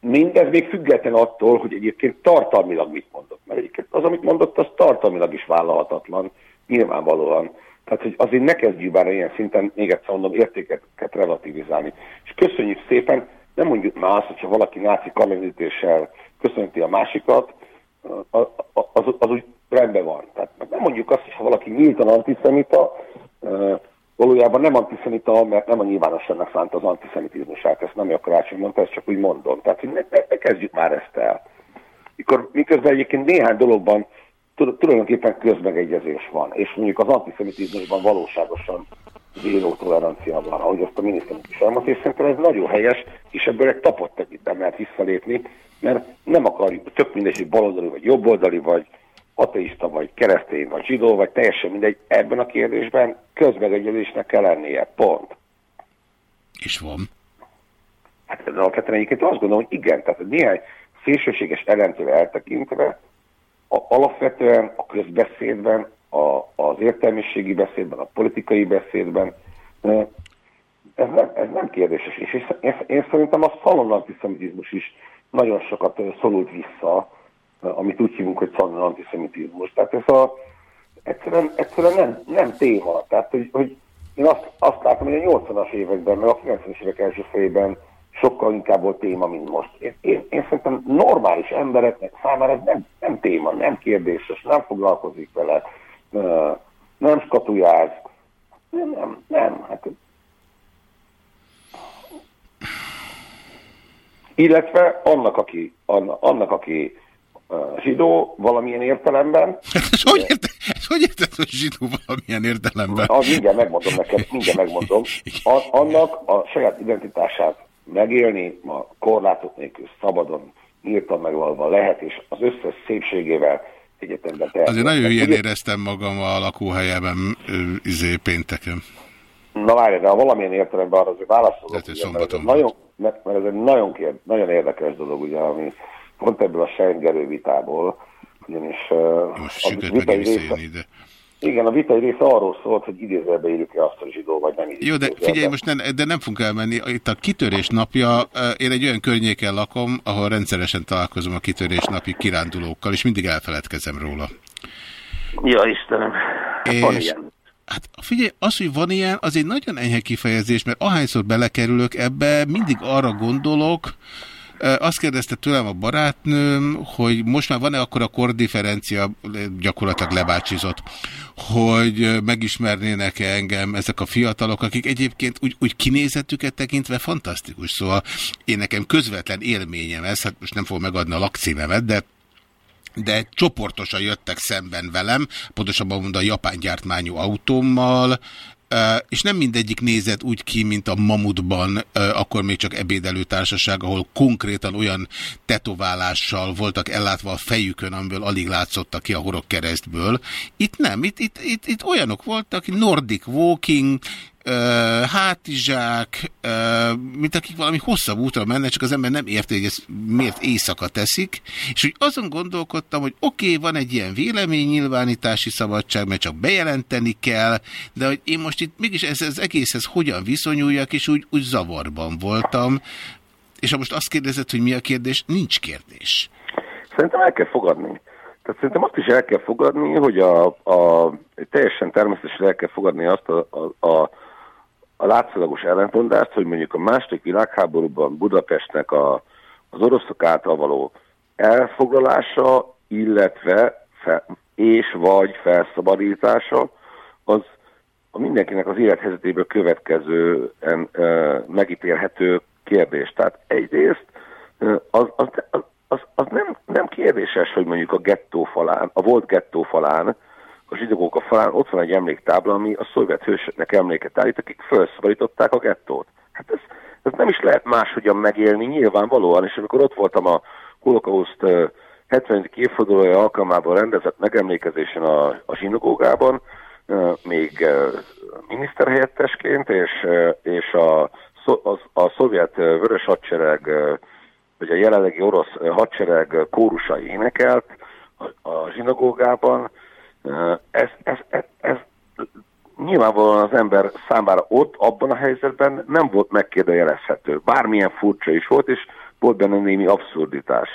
mindez még független attól, hogy egyébként tartalmilag mit mondott. Mert egyébként az, amit mondott, az tartalmilag is vállalhatatlan, nyilvánvalóan. Tehát, hogy azért ne kezdjük bár ilyen szinten, még egyszer mondom, értékeket relativizálni. És köszönjük szépen, nem mondjuk már azt, hogyha valaki náci kamenítéssel köszönti a másikat, az, az, az úgy rendben van. Tehát nem mondjuk azt, hogy ha valaki nyíltan antiszemita, valójában nem antiszemita, mert nem a nyilvánosságnak szánt az antiszemitizmusát, ezt nem a karácsony mondta, ezt csak úgy mondom. Tehát, hogy ne, ne, ne kezdjük már ezt el. Mikor, miközben egyébként néhány dologban tulajdonképpen közmegegyezés van, és mondjuk az antiszemitizmusban valóságosan zéró tolerancia van, ahogy azt a miniszterünk is elmondta, és szerintem ez nagyon helyes, és ebből egy tapott tekintet lehet visszalépni, mert nem akarjuk, tök mindegy, hogy baloldali, vagy jobboldali, vagy ateista, vagy keresztény, vagy zsidó, vagy teljesen mindegy, ebben a kérdésben közmegegyezésnek kell lennie, pont. És van. Hát ez alapvetően egyébként azt gondolom, hogy igen, tehát néhány szélsőséges ellentől eltekintve, a, alapvetően a közbeszédben, a, az értelmiségi beszédben, a politikai beszédben, ez nem, ez nem kérdéses. És én, én, szerintem a szalon antiszemitizmus is nagyon sokat szorult vissza, amit úgy hívunk, hogy szalon antiszemitizmus. Tehát ez a, egyszerűen, egyszerűen nem, nem téma. Tehát, hogy, hogy én azt, azt látom, hogy a 80-as években, meg a 90-es évek első fejében sokkal inkább volt téma, mint most. Én, én, én szerintem normális embereknek számára ez nem, nem téma, nem kérdéses, nem foglalkozik vele, nem skatujáz. Nem, nem, nem. Hát, illetve annak, aki, annak, aki zsidó valamilyen értelemben. Ez hogy, érte, ez hogy érted, hogy zsidó valamilyen értelemben? Az mindjárt megmondom neked, mindjárt megmondom. A, annak a saját identitását megélni ma korlátok nélkül szabadon írtam meg valva lehet, és az összes szépségével egyetemben tehet. Azért nagyon hülyén éreztem magam a lakóhelyeben izé pénteken. Na várj, de ha valamilyen értelemben arra azért válaszolok. Hát, ugye, mert, ez nagyon, mert ez egy nagyon, kér, nagyon érdekes dolog, ugye, ami pont ebből a sejngerő vitából, ugyanis Most a vitai része, ide. Igen, a vitai része arról szólt, hogy idézőbe írjuk-e azt a zsidó, vagy nem Jó, de figyelj, most nem, de nem fogunk elmenni. Itt a kitörés napja, én egy olyan környéken lakom, ahol rendszeresen találkozom a kitörés napi kirándulókkal, és mindig elfeledkezem róla. Ja, Istenem. És, van ilyen. Hát figyelj, az, hogy van ilyen, az egy nagyon enyhe kifejezés, mert ahányszor belekerülök ebbe, mindig arra gondolok, azt kérdezte tőlem a barátnőm, hogy most már van-e akkor a kordifferencia gyakorlatilag lebácsizott, hogy megismernének-e engem ezek a fiatalok, akik egyébként úgy, úgy kinézetüket tekintve fantasztikus. Szóval én nekem közvetlen élményem ez, hát most nem fogom megadni a lakcímemet, de de csoportosan jöttek szemben velem, pontosabban mondom a japán gyártmányú autómmal, és nem mindegyik nézett úgy ki, mint a Mamutban, akkor még csak ebédelő társaság, ahol konkrétan olyan tetoválással voltak ellátva a fejükön, amiből alig látszottak ki a horog keresztből. Itt nem, itt, itt, itt, itt olyanok voltak, Nordic Walking, hátizsák, mint akik valami hosszabb útra mennek, csak az ember nem érti, hogy ezt miért éjszaka teszik, és hogy azon gondolkodtam, hogy oké, okay, van egy ilyen véleménynyilvánítási szabadság, mert csak bejelenteni kell, de hogy én most itt mégis ez az egészhez hogyan viszonyuljak, és úgy, úgy zavarban voltam, és ha most azt kérdezed, hogy mi a kérdés, nincs kérdés. Szerintem el kell fogadni. Tehát szerintem azt is el kell fogadni, hogy a, a teljesen természetesen el kell fogadni azt a, a, a a látszalagos ellentmondást, hogy mondjuk a második világháborúban Budapestnek a, az oroszok által való elfoglalása, illetve fe, és vagy felszabadítása, az a mindenkinek az élethelyzetéből következő e, megítélhető kérdés. Tehát egyrészt az, az, az, az nem, nem kérdéses, hogy mondjuk a gettó falán, a volt gettó falán a zsidók a falán ott van egy emléktábla, ami a szovjet hősöknek emléket állít, akik felszabadították a gettót. Hát ez, ez nem is lehet máshogyan megélni nyilvánvalóan, és amikor ott voltam a holokauszt 70. évfordulója alkalmával rendezett megemlékezésen a, a zsinagógában, még miniszterhelyettesként, és, és a, a, a szovjet vörös hadsereg, vagy a jelenlegi orosz hadsereg kórusai énekelt a, a zsinagógában, ez, ez, ez, ez nyilvánvalóan az ember számára ott, abban a helyzetben nem volt megkérdőjelezhető. Bármilyen furcsa is volt, és volt benne némi abszurditás.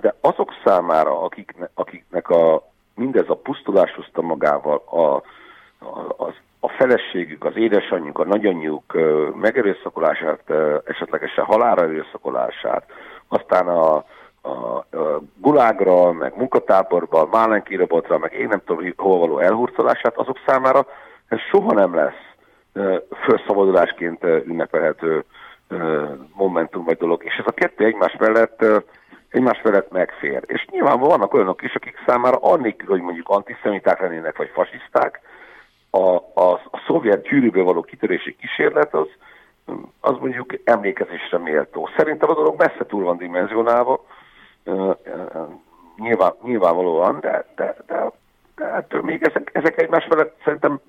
De azok számára, akikne, akiknek a, mindez a pusztulás hozta magával, a, a, az, a feleségük, az édesanyjuk, a nagyanyjuk megerőszakolását, esetlegesen halára erőszakolását, aztán a, a, gulágra, meg munkatáborba, málenkirobotra, meg én nem tudom, hol való elhurcolását, azok számára ez soha nem lesz felszabadulásként ünnepelhető momentum vagy dolog. És ez a kettő egymás mellett egymás mellett megfér. És nyilván vannak olyanok is, akik számára annélkül, hogy mondjuk antiszemiták lennének, vagy fasiszták, a, a, a szovjet gyűrűből való kitörési kísérlet az, az mondjuk emlékezésre méltó. Szerintem a dolog messze túl van dimenzionálva, nyilván, nyilvánvalóan, de, de, de, de ettől még ezek, ezek egymás felett szerintem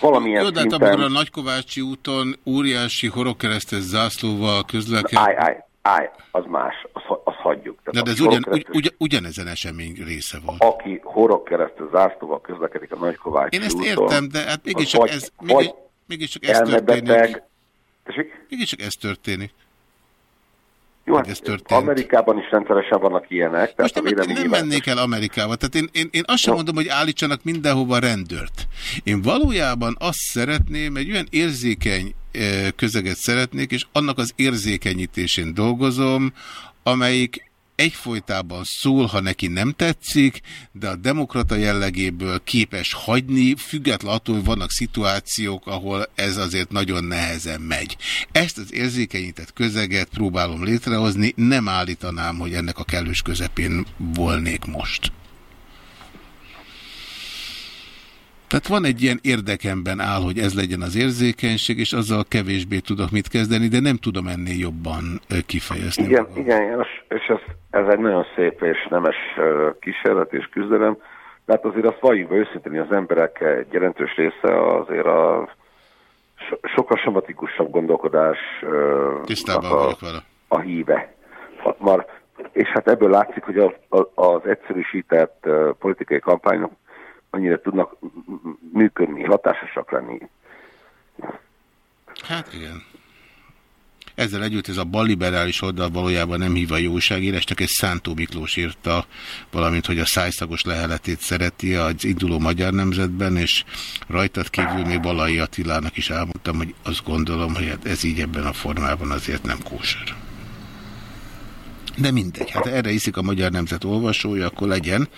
valamilyen Jó, de hát szinten... a Nagykovácsi úton óriási horogkeresztes zászlóval közlekedik. Állj, állj, állj, az más, az, az hagyjuk. Tehát de, de ez ugyan, ugy, ugy, ugyanezen esemény része volt. Aki horogkeresztes zászlóval közlekedik a Nagykovácsi Én ezt úton, értem, de hát mégiscsak ez, mégis, mégiscsak ez történik. Mégiscsak ez történik. Jó, hát ez történt. Amerikában is rendszeresen vannak ilyenek. Most nem, nem mennék el Amerikába. Tehát én, én, én azt sem no. mondom, hogy állítsanak mindenhova rendőrt. Én valójában azt szeretném, egy olyan érzékeny közeget szeretnék, és annak az érzékenyítésén dolgozom, amelyik egyfolytában szól, ha neki nem tetszik, de a demokrata jellegéből képes hagyni, független attól, hogy vannak szituációk, ahol ez azért nagyon nehezen megy. Ezt az érzékenyített közeget próbálom létrehozni, nem állítanám, hogy ennek a kellős közepén volnék most. Tehát van egy ilyen érdekemben áll, hogy ez legyen az érzékenység, és azzal kevésbé tudok mit kezdeni, de nem tudom ennél jobban kifejezni. Igen, magam. igen és ez, ez egy nagyon szép és nemes kísérlet és küzdelem, de hát azért azt valljuk be őszintén, az emberek egy jelentős része azért a so, sokkal somatikusabb gondolkodás Tisztában a, vele. a híve. Már, és hát ebből látszik, hogy a, a, az egyszerűsített politikai kampányok annyira tudnak működni, hatásosak lenni. Hát igen. Ezzel együtt ez a balliberális oldal valójában nem hív a jóságírás, csak egy Szántó Miklós írta, valamint, hogy a szájszagos leheletét szereti az induló magyar nemzetben, és rajtad kívül még Balai Attilának is elmondtam, hogy azt gondolom, hogy hát ez így ebben a formában azért nem kóser. De mindegy, hát erre iszik a magyar nemzet olvasója, akkor legyen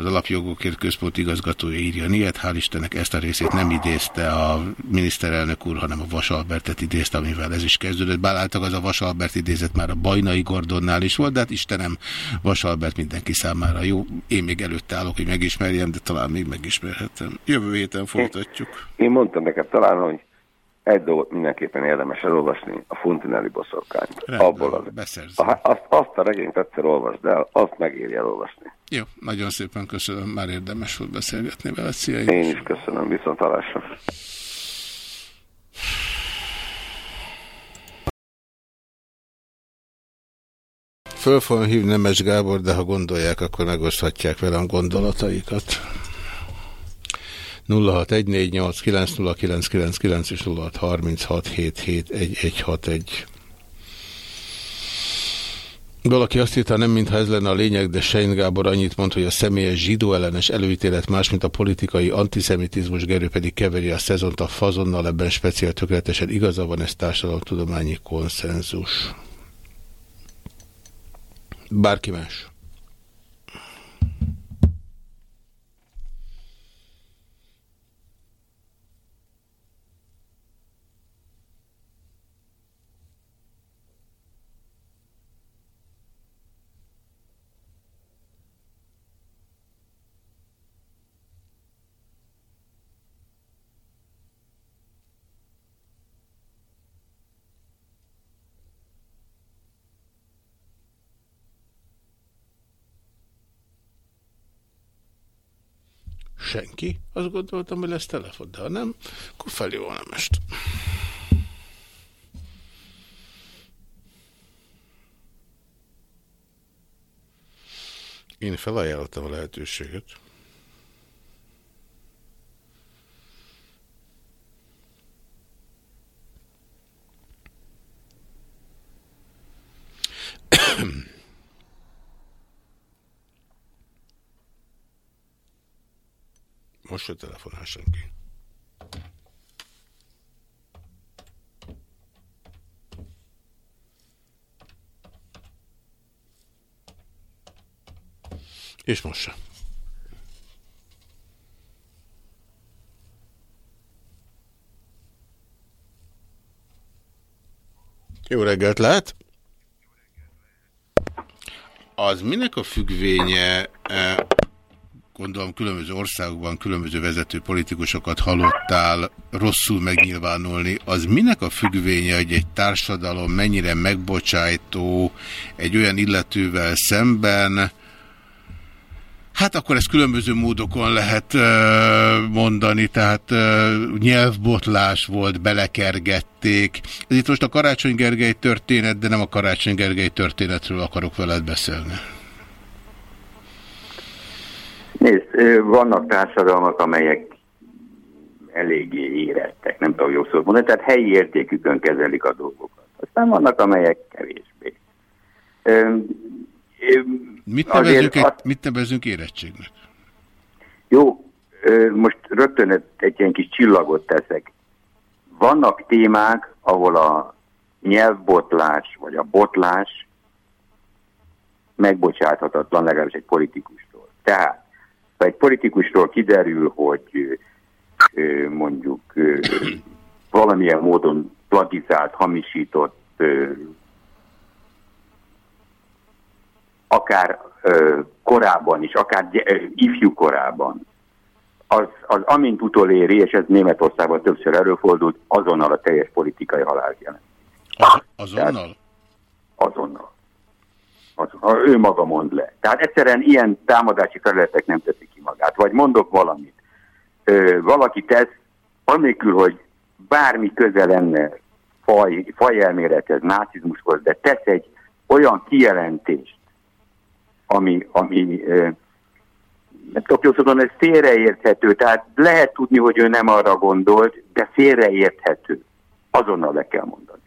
az Alapjogokért Központ igazgatója írja ilyet. Hál' Istennek ezt a részét nem idézte a miniszterelnök úr, hanem a Vasalbertet idézte, amivel ez is kezdődött. Bár az a Vasalbert idézet már a Bajnai Gordonnál is volt, de hát Istenem, Vasalbert mindenki számára jó. Én még előtte állok, hogy megismerjem, de talán még megismerhetem. Jövő héten folytatjuk. Én, én mondtam neked talán, hogy egy dolgot mindenképpen érdemes elolvasni, a Funtinelli boszorkányt. Abból az, a, azt, azt a regényt egyszer olvasd el, azt megéri elolvasni. Jó, nagyon szépen köszönöm, már érdemes volt beszélgetni vele. Szia, én is köszönöm, viszont hallásra. Föl fogom hívni Nemes Gábor, de ha gondolják, akkor megoszthatják velem gondolataikat. 0614890999 és 0636771161. Valaki azt írta, nem mintha ez lenne a lényeg, de Sein Gábor annyit mond, hogy a személyes zsidó ellenes előítélet más, mint a politikai antiszemitizmus, Gerő pedig keveri a szezont a fazonnal, ebben speciál tökéletesen igaza van, ez társadalomtudományi konszenzus. Bárki más. Senki? Azt gondoltam, hogy lesz telefon, de ha nem, akkor felhívom a est. Én felajánlottam a lehetőséget. Most se telefonál senki. És most sem. Jó reggelt lehet! Az minek a függvénye, gondolom különböző országokban különböző vezető politikusokat hallottál rosszul megnyilvánulni, az minek a függvénye, hogy egy társadalom mennyire megbocsájtó egy olyan illetővel szemben, Hát akkor ezt különböző módokon lehet mondani, tehát nyelvbotlás volt, belekergették. Ez itt most a Karácsony Gergely történet, de nem a Karácsony Gergely történetről akarok veled beszélni. Nézd, vannak társadalmak, amelyek eléggé érettek, nem tudom jó szót mondani, tehát helyi értékükön kezelik a dolgokat. Aztán vannak, amelyek kevésbé. Mit nevezünk, azt... mit nevezünk érettségnek? Jó, most rögtön egy ilyen kis csillagot teszek. Vannak témák, ahol a nyelvbotlás, vagy a botlás megbocsáthatatlan legalábbis egy politikustól. Tehát, ha egy politikusról kiderül, hogy mondjuk valamilyen módon plagizált, hamisított, akár korábban is, akár ifjú korában, az, az amint utoléri, és ez Németországban többször előfordult, azonnal a teljes politikai halál jelent. Azonnal? Azonnal. Azonnal. Ő maga mond le. Tehát egyszerűen ilyen támadási felületek nem teszik ki magát. Vagy mondok valamit. Ö, valaki tesz, annélkül, hogy bármi köze lenne faj, fajelmélethez, nácizmushoz, de tesz egy olyan kijelentést, ami, ami ö, nem tudok jól tudom, ez félreérthető, tehát lehet tudni, hogy ő nem arra gondolt, de félreérthető. Azonnal le kell mondani.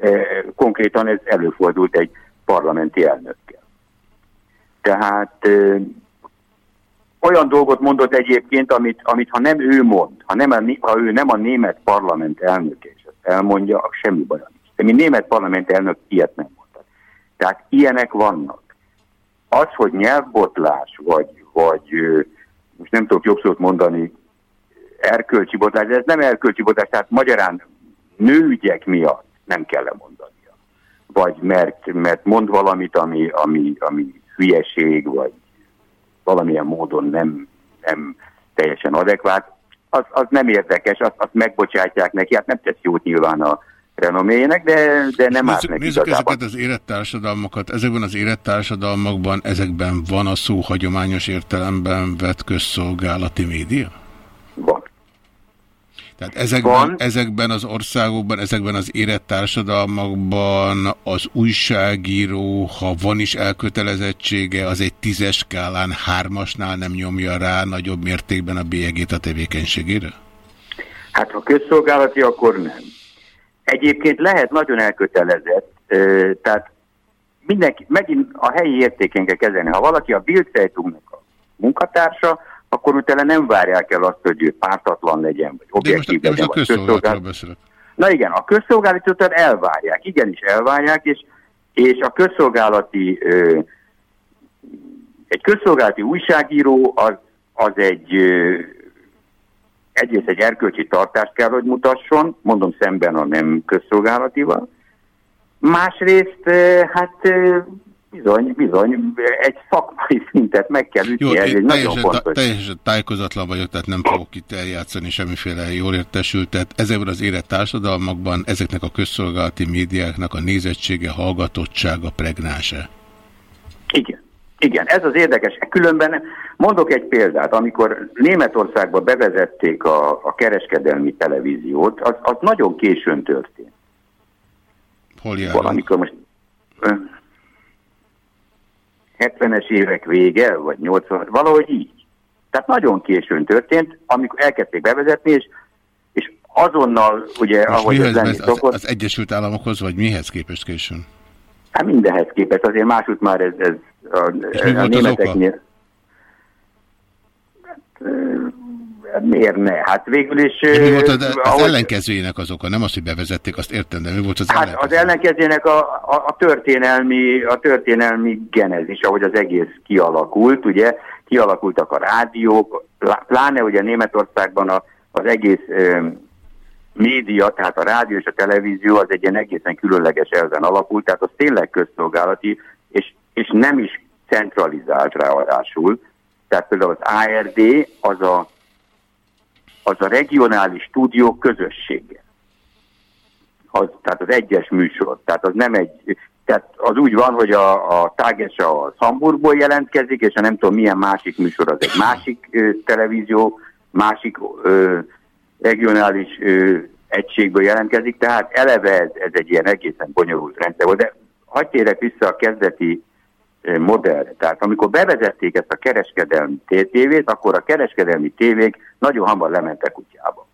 E, konkrétan ez előfordult egy parlamenti elnökkel. Tehát olyan dolgot mondott egyébként, amit, amit ha nem ő mond, ha, nem a, ha ő nem a német parlament elnöke, és ezt elmondja, akkor semmi baj nincs. De mi német parlament elnök ilyet nem mondta. Tehát ilyenek vannak. Az, hogy nyelvbotlás, vagy, vagy most nem tudok jobb szót mondani, erkölcsi botlás, de ez nem erkölcsi botlás, tehát magyarán nőügyek miatt nem kell lemondania. Vagy mert, mert mond valamit, ami, ami, ami hülyeség, vagy valamilyen módon nem, nem teljesen adekvát, az, az nem érdekes, azt, azt megbocsátják neki, hát nem tesz jót nyilván a renoméjének, de, de nem árt neki Nézzük igazából. ezeket az élettársadalmakat. Ezekben az élettársadalmakban, ezekben van a szó hagyományos értelemben vett közszolgálati média? Tehát ezekben, Van. ezekben az országokban, ezekben az élettársadalmakban az újságíró, ha van is elkötelezettsége, az egy tízes skálán hármasnál nem nyomja rá nagyobb mértékben a bélyegét a tevékenységére? Hát ha közszolgálati, akkor nem. Egyébként lehet nagyon elkötelezett, tehát mindenki, megint a helyi értéken kell kezelni. Ha valaki a Bild a munkatársa, akkor utána nem várják el azt, hogy ő pártatlan legyen, vagy De most, objektív de most legyen, a vagy közszolgálat. Na igen, a közszolgálati utat elvárják, igenis elvárják, és, és a közszolgálati, ö, egy közszolgálati újságíró az, az egy, ö, egyrészt egy erkölcsi tartást kell, hogy mutasson, mondom szemben a nem közszolgálatival, másrészt, ö, hát ö, bizony, bizony, egy szakmai szintet meg kell ütni, Jó, ez egy nagyon fontos. teljesen tájékozatlan vagyok, tehát nem fogok itt eljátszani semmiféle jól értesültet. Ezekben az élettársadalmakban ezeknek a közszolgálati médiáknak a nézettsége, hallgatottsága pregnánse. Igen. Igen, ez az érdekes. Különben mondok egy példát, amikor Németországba bevezették a, a kereskedelmi televíziót, az, az nagyon későn történt. Hol jár? Valamikor most 70-es évek vége, vagy 80 valahogy így. Tehát nagyon későn történt, amikor elkezdték bevezetni, és, és azonnal, ugye, Most ahogy ez mihez, lenni az, szokott, az Egyesült Államokhoz, vagy mihez képest későn? Hát mindenhez képest, azért másút már ez, ez a, És a németeknél. Hát, miért ne? Hát végül is... És mi volt az, az ahogy- ellenkezőjének az oka? Nem az, hogy bevezették, azt értem, de mi volt az Hát ellenkező? az ellenkezőnek a, a, a, történelmi, a történelmi genezis, ahogy az egész kialakult, ugye, kialakultak a rádiók, lá- pláne ugye Németországban a, az egész ö, média, tehát a rádió és a televízió az egy ilyen egészen különleges elven alapult, tehát az tényleg közszolgálati, és, és nem is centralizált ráadásul. Tehát például az ARD az a, az a regionális stúdiók közössége. Az, tehát az egyes műsor, tehát az nem egy, tehát az úgy van, hogy a, a Tágesa az Hamburgból jelentkezik, és a nem tudom milyen másik műsor az egy másik ö, televízió, másik ö, regionális ö, egységből jelentkezik, tehát eleve ez, ez egy ilyen egészen bonyolult rendszer de hagyd térek vissza a kezdeti modellre. Tehát amikor bevezették ezt a kereskedelmi tévét, akkor a kereskedelmi tévék nagyon hamar lementek kutyába.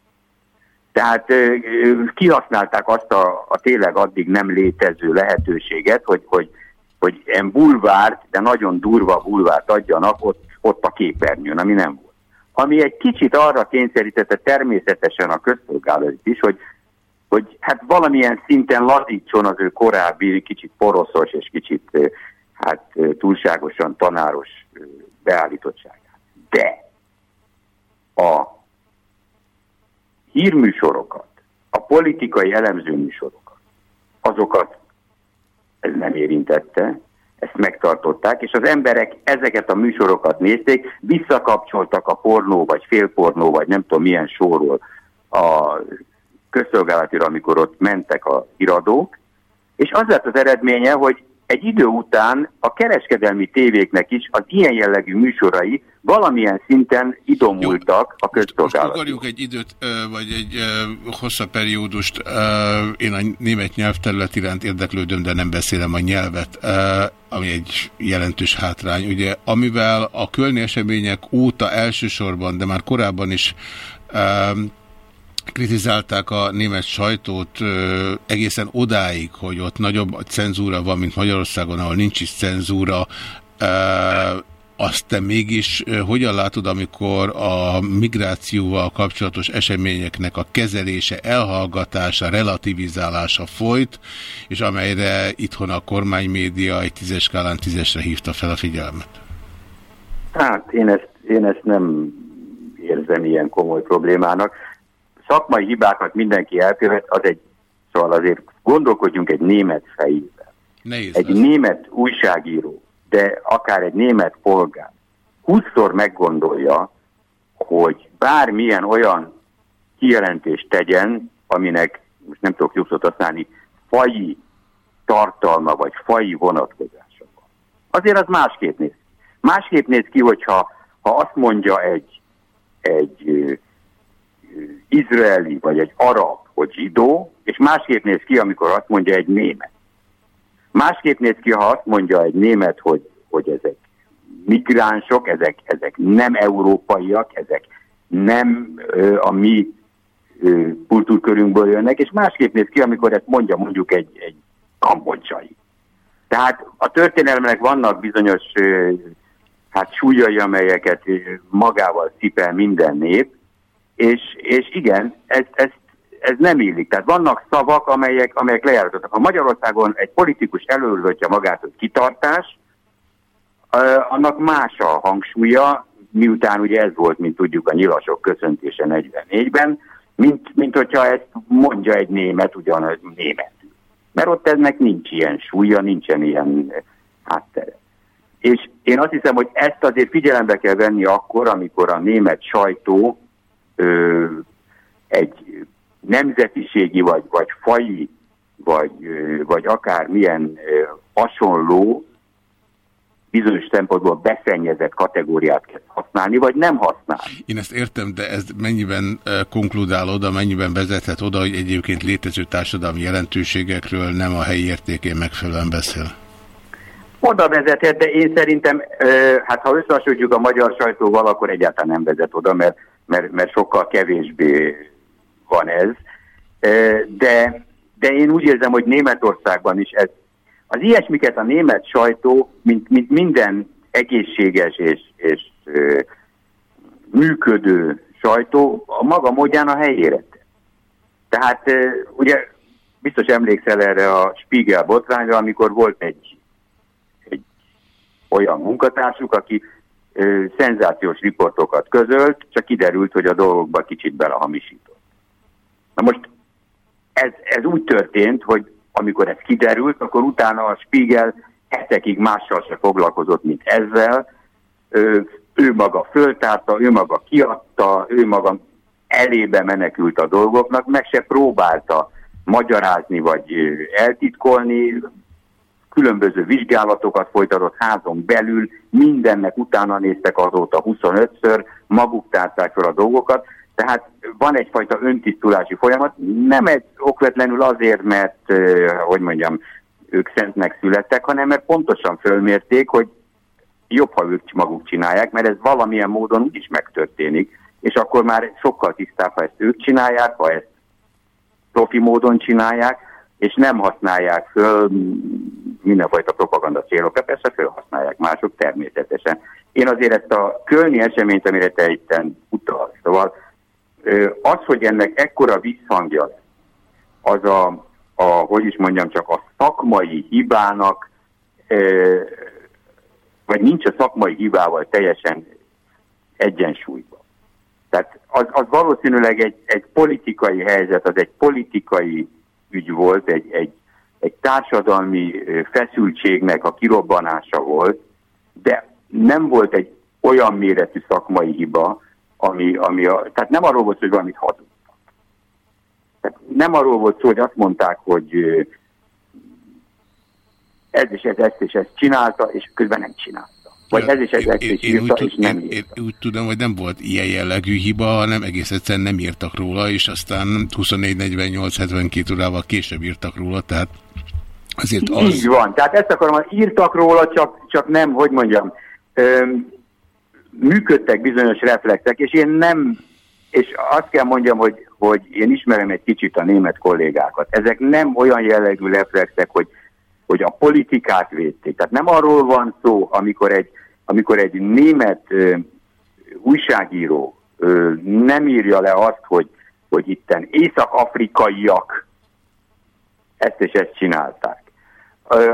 Tehát kihasználták azt a, a tényleg addig nem létező lehetőséget, hogy, hogy, hogy ilyen bulvárt, de nagyon durva bulvárt adjanak ott, ott a képernyőn, ami nem volt. Ami egy kicsit arra kényszerítette természetesen a közszolgálat is, hogy, hogy hát valamilyen szinten lazítson az ő korábbi, kicsit poroszos és kicsit hát túlságosan tanáros beállítottságát. De a hírműsorokat, a politikai elemzőműsorokat, azokat ez nem érintette, ezt megtartották, és az emberek ezeket a műsorokat nézték, visszakapcsoltak a pornó, vagy félpornó, vagy nem tudom milyen sorról a közszolgálatira, amikor ott mentek a iradók, és az lett az eredménye, hogy egy idő után a kereskedelmi tévéknek is az ilyen jellegű műsorai valamilyen szinten idomultak a közszolgálat. Most egy időt, vagy egy hosszabb periódust. Én a német nyelvterület iránt érdeklődöm, de nem beszélem a nyelvet, ami egy jelentős hátrány. Ugye, amivel a kölni események óta elsősorban, de már korábban is kritizálták a német sajtót ö, egészen odáig, hogy ott nagyobb cenzúra van, mint Magyarországon, ahol nincs is cenzúra. Ö, azt te mégis ö, hogyan látod, amikor a migrációval kapcsolatos eseményeknek a kezelése, elhallgatása, relativizálása folyt, és amelyre itthon a kormánymédia egy tízes skálán tízesre hívta fel a figyelmet? Hát én ezt, én ezt nem érzem ilyen komoly problémának szakmai hibákat mindenki elkövet, az egy, szóval azért gondolkodjunk egy német fejével. Nehéz egy lesz. német újságíró, de akár egy német polgár, húszszor meggondolja, hogy bármilyen olyan kijelentést tegyen, aminek, most nem tudok jobbszot használni, faji tartalma vagy faji vonatkozása van. Azért az másképp néz ki. Másképp néz ki, hogyha ha azt mondja egy, egy izraeli vagy egy arab, hogy zsidó, és másképp néz ki, amikor azt mondja egy német. Másképp néz ki, ha azt mondja egy német, hogy, hogy ezek migránsok, ezek, ezek nem európaiak, ezek nem ö, a mi ö, kultúrkörünkből jönnek, és másképp néz ki, amikor ezt mondja mondjuk egy, egy kambodzsai. Tehát a történelemnek vannak bizonyos ö, hát súlyai, amelyeket magával cipel minden nép, és, és igen, ez, ez, ez nem illik. Tehát vannak szavak, amelyek, amelyek lejáratottak. Ha Magyarországon egy politikus előröltje magát, hogy kitartás, annak más a hangsúlya, miután ugye ez volt, mint tudjuk, a nyilasok köszöntése 44-ben, mint, mint hogyha ezt mondja egy német, ugyan német. Mert ott ennek nincs ilyen súlya, nincsen ilyen háttere. És én azt hiszem, hogy ezt azért figyelembe kell venni akkor, amikor a német sajtó ö, egy nemzetiségi, vagy, vagy faji, vagy, ö, vagy akár milyen ö, hasonló, bizonyos szempontból beszennyezett kategóriát kell használni, vagy nem használni. Én ezt értem, de ez mennyiben konkludál oda, mennyiben vezethet oda, hogy egyébként létező társadalmi jelentőségekről nem a helyi értékén megfelelően beszél? Oda vezethet, de én szerintem, hát ha összehasonlítjuk a magyar sajtóval, akkor egyáltalán nem vezet oda, mert mert, mert sokkal kevésbé van ez. De, de én úgy érzem, hogy Németországban is ez, az ilyesmiket a német sajtó, mint, mint minden egészséges és, és működő sajtó a maga módján a helyére. Tehát ugye biztos emlékszel erre a Spiegel botrányra, amikor volt egy, egy olyan munkatársuk, aki szenzációs riportokat közölt, csak kiderült, hogy a dolgokba kicsit belehamisított. Na most ez, ez úgy történt, hogy amikor ez kiderült, akkor utána a Spiegel hetekig mással se foglalkozott, mint ezzel. Ő, ő maga föltárta, ő maga kiadta, ő maga elébe menekült a dolgoknak, meg se próbálta magyarázni vagy eltitkolni, különböző vizsgálatokat folytatott házon belül, mindennek utána néztek azóta 25-ször, maguk tárták fel a dolgokat, tehát van egyfajta öntisztulási folyamat, nem egy okvetlenül azért, mert, hogy mondjam, ők szentnek születtek, hanem mert pontosan fölmérték, hogy jobb, ha ők maguk csinálják, mert ez valamilyen módon is megtörténik, és akkor már sokkal tisztább, ha ezt ők csinálják, ha ezt profi módon csinálják, és nem használják föl mindenfajta propaganda célokra, persze felhasználják mások természetesen. Én azért ezt a kölni eseményt, amire te itten utalsz, szóval az, hogy ennek ekkora visszhangja az a, a, hogy is mondjam, csak a szakmai hibának vagy nincs a szakmai hibával teljesen egyensúlyban. Tehát az, az valószínűleg egy, egy politikai helyzet, az egy politikai ügy volt, egy, egy, egy társadalmi feszültségnek a kirobbanása volt, de nem volt egy olyan méretű szakmai hiba, ami, ami a, tehát nem arról volt, hogy valamit hazudtak. Tehát nem arról volt szó, hogy azt mondták, hogy ez és ez ezt és ezt csinálta, és közben nem csinálta. Vagy ez is ez ezt is írta, és nem én, én úgy tudom, hogy nem volt ilyen jellegű hiba, hanem egész egyszerűen nem írtak róla, és aztán 24-48-72 órával később írtak róla, tehát azért az... Így van, tehát ezt akarom, írtak róla, csak, csak nem, hogy mondjam, öm, működtek bizonyos reflexek, és én nem, és azt kell mondjam, hogy, hogy én ismerem egy kicsit a német kollégákat. Ezek nem olyan jellegű reflexek, hogy, hogy a politikát védték. Tehát nem arról van szó, amikor egy, amikor egy német ö, újságíró ö, nem írja le azt, hogy, hogy itten észak-afrikaiak ezt és ezt csinálták,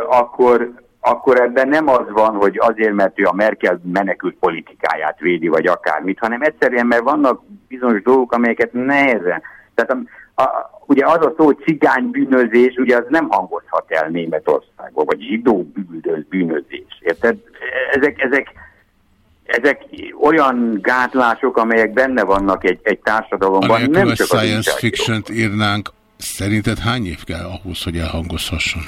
akkor, akkor ebben nem az van, hogy azért, mert ő a Merkel menekült politikáját védi, vagy akármit, hanem egyszerűen, mert vannak bizonyos dolgok, amelyeket nehezen. Tehát a, a, ugye az a szó, hogy cigánybűnözés, ugye az nem hangozhat el Németországban, vagy zsidó bűnözés. Érted? Ezek, ezek, ezek olyan gátlások, amelyek benne vannak egy, egy társadalomban. Anélkül nem csak a science fiction-t írnánk, szerinted hány év kell ahhoz, hogy elhangozhasson?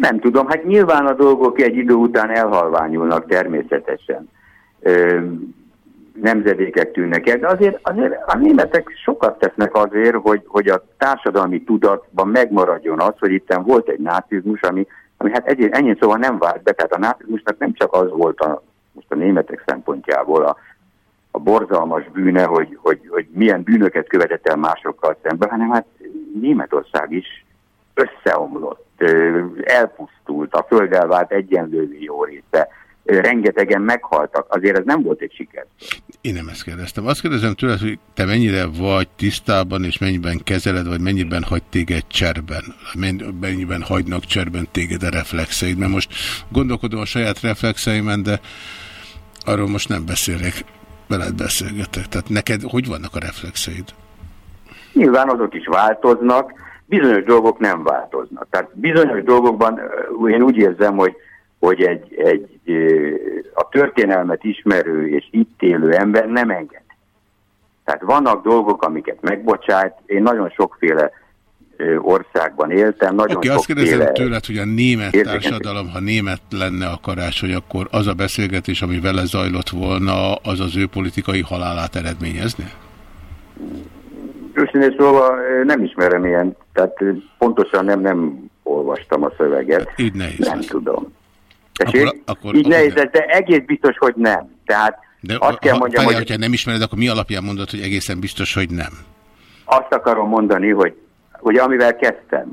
Nem tudom, hát nyilván a dolgok egy idő után elhalványulnak természetesen. Ö, nemzedékek tűnnek el, de azért, azért a németek sokat tesznek azért, hogy, hogy a társadalmi tudatban megmaradjon az, hogy itt volt egy nácizmus, ami, ami hát ennyi, ennyi szóval nem vált be, tehát a nácizmusnak nem csak az volt a, most a németek szempontjából a, a borzalmas bűne, hogy, hogy, hogy milyen bűnöket követett el másokkal szemben, hanem hát Németország is összeomlott, elpusztult, a földdel vált egyenlővé jó része, rengetegen meghaltak. Azért ez nem volt egy siker. Én nem ezt kérdeztem. Azt kérdezem tőled, hogy te mennyire vagy tisztában, és mennyiben kezeled, vagy mennyiben hagy téged cserben, mennyiben hagynak cserben téged a reflexeid. Mert most gondolkodom a saját reflexeimen, de arról most nem beszélek, veled beszélgetek. Tehát neked hogy vannak a reflexeid? Nyilván azok is változnak, bizonyos dolgok nem változnak. Tehát bizonyos dolgokban én úgy érzem, hogy hogy egy, egy a történelmet ismerő és itt élő ember nem enged. Tehát vannak dolgok, amiket megbocsájt. Én nagyon sokféle országban éltem. Nagyon okay, azt kérdezem tőled, hogy a német érzéken... társadalom, ha német lenne a karácsony, akkor az a beszélgetés, ami vele zajlott volna, az az ő politikai halálát eredményezni? Őszintén szóval nem ismerem ilyen, tehát pontosan nem, nem olvastam a szöveget. Így nehéz. Nem lesz. tudom. Akkor, akkor, Így nehéz, de egész biztos, hogy nem. Tehát de azt kell mondjam, hogy... hogyha nem ismered, akkor mi alapján mondod, hogy egészen biztos, hogy nem? Azt akarom mondani, hogy, hogy amivel kezdtem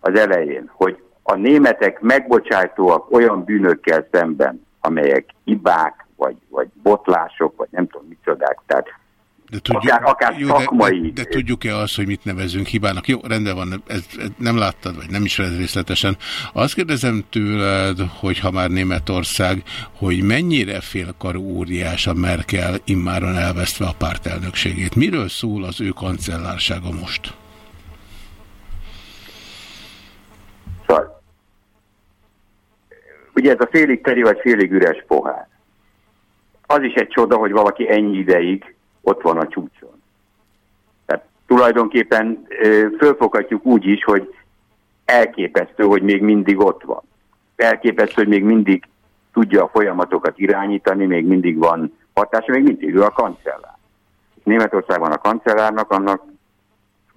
az elején, hogy a németek megbocsájtóak olyan bűnökkel szemben, amelyek hibák, vagy, vagy botlások, vagy nem tudom micsodák, tehát de tudjuk, akár, akár jó, szakmai. De, de, de tudjuk-e azt, hogy mit nevezünk hibának? Jó, rendben van, ez, ez nem láttad, vagy nem is részletesen. Azt kérdezem tőled, hogy ha már Németország, hogy mennyire félkarú óriás a Merkel immáron elvesztve a pártelnökségét. Miről szól az ő kancellársága most? Szóval, ugye ez a félig teri vagy félig üres pohár. Az is egy csoda, hogy valaki ennyi ideig ott van a csúcson. Tehát tulajdonképpen fölfoghatjuk úgy is, hogy elképesztő, hogy még mindig ott van. Elképesztő, hogy még mindig tudja a folyamatokat irányítani, még mindig van hatása, még mindig ő a kancellár. Németországban a kancellárnak annak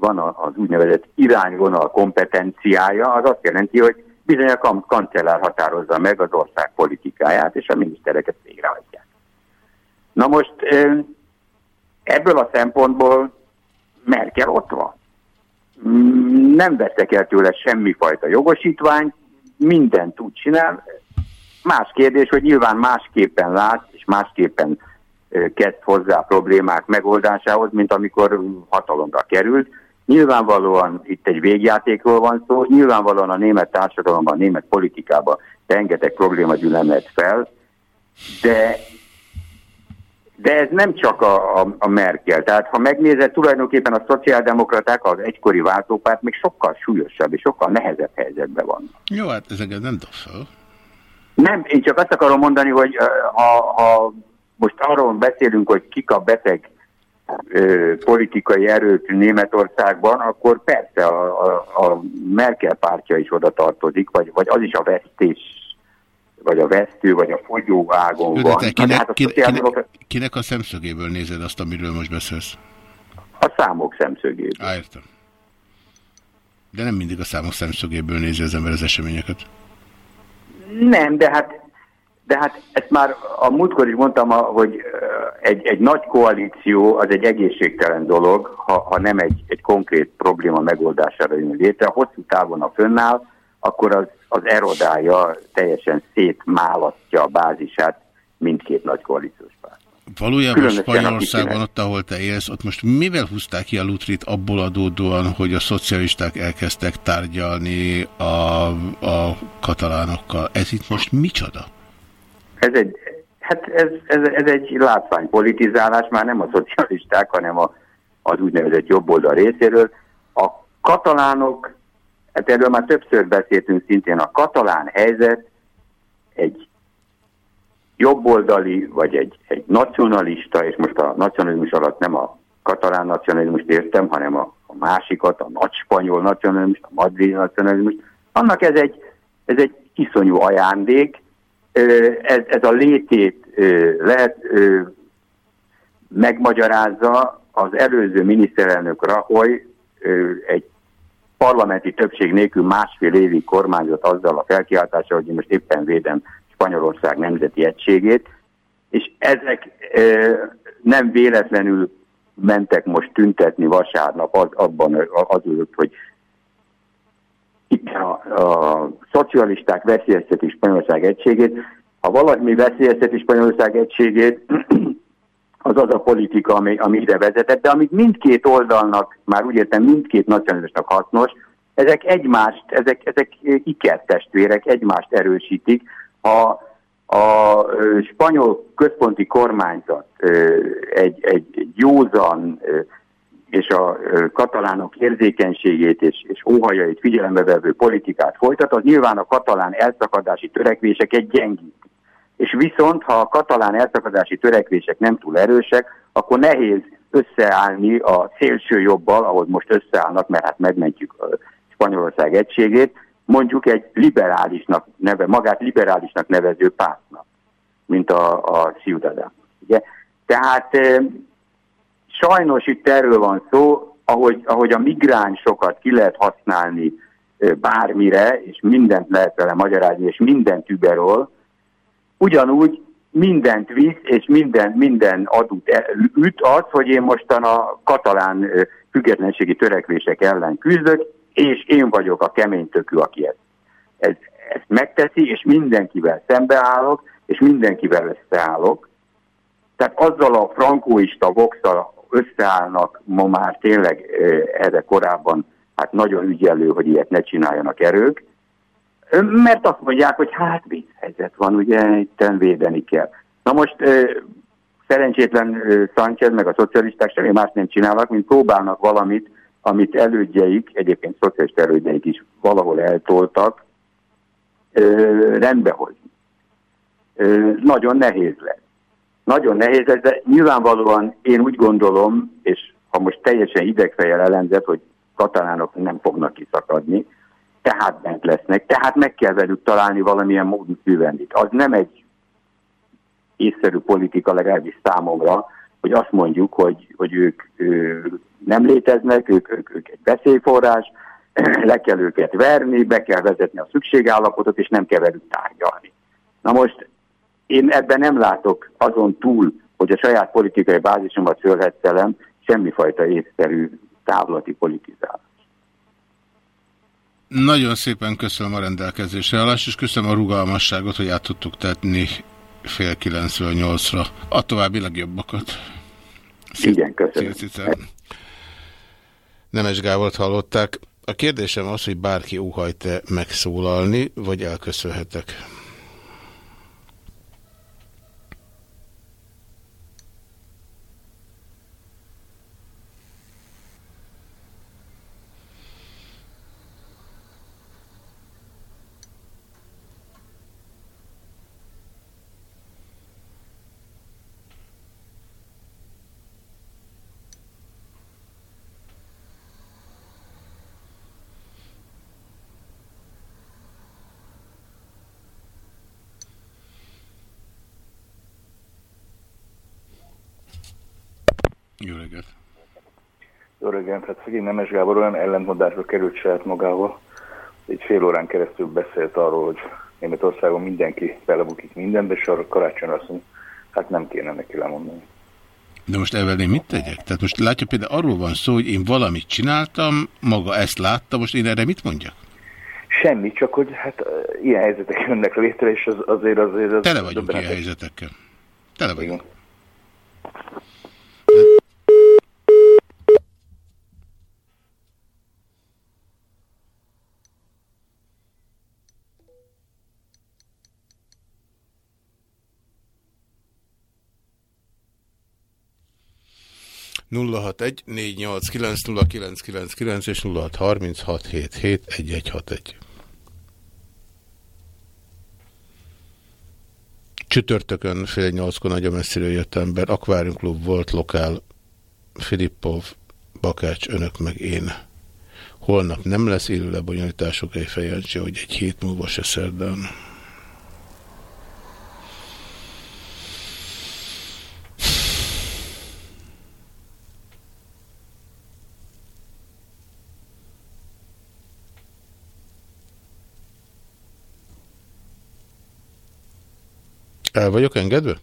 van az úgynevezett irányvonal kompetenciája, az azt jelenti, hogy bizony a kancellár határozza meg az ország politikáját, és a minisztereket végrehajtják. Na most Ebből a szempontból Merkel ott van. Nem vettek el tőle semmifajta jogosítványt, mindent tud csinál. Más kérdés, hogy nyilván másképpen lát, és másképpen kezd hozzá a problémák megoldásához, mint amikor hatalomra került, Nyilvánvalóan itt egy végjátékról van szó, nyilvánvalóan a német társadalomban, a német politikában rengeteg probléma gyülemlet fel, de, de ez nem csak a, a, a Merkel. Tehát ha megnézed, tulajdonképpen a szociáldemokraták, az egykori váltópárt még sokkal súlyosabb és sokkal nehezebb helyzetben van. Jó, hát ezeket nem dob fel. Nem, én csak azt akarom mondani, hogy ha, ha most arról beszélünk, hogy kik a beteg ö, politikai erők Németországban, akkor persze a, a, a Merkel pártja is oda tartozik, vagy, vagy az is a vesztés, vagy a vesztő, vagy a fogyóágon Jó, van. te kinek, hát kinek, kinek, kinek a szemszögéből nézed azt, amiről most beszélsz? A számok szemszögéből. Á, értem. De nem mindig a számok szemszögéből nézi az ember az eseményeket. Nem, de hát, de hát ezt már a múltkor is mondtam, a- hogy egy, egy nagy koalíció az egy egészségtelen dolog, ha, ha nem egy, egy konkrét probléma megoldására jön létre. Hosszú távon, ha fönnáll, akkor az, az erodálja, teljesen szétmálasztja a bázisát mindkét nagy koalíciós párt. Valójában Különösen, Spanyolországban, ott, ahol te élsz, ott most mivel húzták ki a Lutrit abból adódóan, hogy a szocialisták elkezdtek tárgyalni a, a katalánokkal? Ez itt most micsoda? Ez egy, hát ez, ez, ez egy látványpolitizálás, már nem a szocialisták, hanem a, az úgynevezett jobboldal részéről. A katalánok, hát erről már többször beszéltünk szintén, a katalán helyzet egy jobboldali, vagy egy, egy nacionalista, és most a nacionalizmus alatt nem a katalán nacionalizmust értem, hanem a, a másikat, a nagy spanyol nacionalizmust, a madridi nacionalizmust, annak ez egy, ez egy iszonyú ajándék, ez, ez a létét lehet megmagyarázza az előző miniszterelnök Rajoy ö, egy parlamenti többség nélkül másfél évig kormányzott azzal a felkiáltással, hogy én most éppen védem Spanyolország nemzeti egységét, és ezek nem véletlenül mentek most tüntetni vasárnap az, abban az, hogy itt a, a szocialisták veszélyezteti Spanyolország egységét. Ha valami veszélyezteti Spanyolország egységét, az az a politika, ami, ami ide vezetett, de amit mindkét oldalnak, már úgy értem mindkét nacionalizmusnak hasznos, ezek egymást, ezek, ezek ikertestvérek, egymást erősítik. Ha a spanyol központi kormányzat egy, egy, józan és a katalánok érzékenységét és, és óhajait figyelembe vevő politikát folytat, az nyilván a katalán elszakadási törekvéseket gyengít. És viszont, ha a katalán elszakadási törekvések nem túl erősek, akkor nehéz összeállni a szélső jobbal, ahogy most összeállnak, mert hát megmentjük ö, Spanyolország egységét, mondjuk egy liberálisnak neve, magát liberálisnak nevező pártnak, mint a, a Ciudadán. Tehát sajnos itt erről van szó, ahogy, ahogy a migránsokat ki lehet használni e, bármire, és mindent lehet vele magyarázni, és mindent überol, ugyanúgy mindent visz, és minden, minden adut el- üt az, hogy én mostan a katalán függetlenségi törekvések ellen küzdök, és én vagyok a kemény tökű, aki ezt, ezt, ezt megteszi, és mindenkivel szembeállok, és mindenkivel összeállok. Tehát azzal a frankóista voxal összeállnak ma már tényleg erre korábban hát nagyon ügyelő, hogy ilyet ne csináljanak erők, mert azt mondják, hogy hát vízhelyzet van, ugye itt védeni kell. Na most szerencsétlen Sánchez meg a szocialisták semmi más nem csinálnak, mint próbálnak valamit, amit elődjeik, egyébként szocialista elődjeik is valahol eltoltak, rendbehozni. Nagyon nehéz lesz. Nagyon nehéz lesz, de nyilvánvalóan én úgy gondolom, és ha most teljesen idegfejjel elemzett, hogy katalánok nem fognak kiszakadni, tehát bent lesznek, tehát meg kell velük találni valamilyen módus művendit. Az nem egy észszerű politika, legalábbis számomra, hogy azt mondjuk, hogy, hogy ők ő, nem léteznek, ők, ők, ők egy veszélyforrás, le kell őket verni, be kell vezetni a szükségállapotot, és nem kell velük tárgyalni. Na most én ebben nem látok azon túl, hogy a saját politikai bázisomat fölhetszelem, semmifajta észszerű távlati politizálás. Nagyon szépen köszönöm a rendelkezésre állást, és köszönöm a rugalmasságot, hogy át tudtuk tenni fél kilencről nyolcra. A további legjobbakat. Igen, köszönöm. Szia, Nemes Gábort hallották. A kérdésem az, hogy bárki óhajt-e megszólalni, vagy elköszönhetek. Jó reggelt! Jó reggelt, hát szegény Nemes Gábor olyan ellentmondásba került saját magával, egy fél órán keresztül beszélt arról, hogy Németországon mindenki belebukik mindenbe, és arra karácsony azt mondja, hát nem kéne neki lemondani. De most ebben én mit tegyek? Tehát most látja például arról van szó, hogy én valamit csináltam, maga ezt látta, most én erre mit mondjak? Semmi, csak hogy hát ilyen helyzetek jönnek létre, és az, azért azért... Az Tele vagyunk ilyen helyzetekkel. Tele vagyunk. Igen. 061 és 0636771161. Csütörtökön fél nyolckor nagyon messziről jött ember. Aquarium volt lokál. Filippov, Bakács, önök meg én. Holnap nem lesz élő lebonyolítások, egy fejancsi, hogy egy hét múlva se szerdán. El vagyok engedve?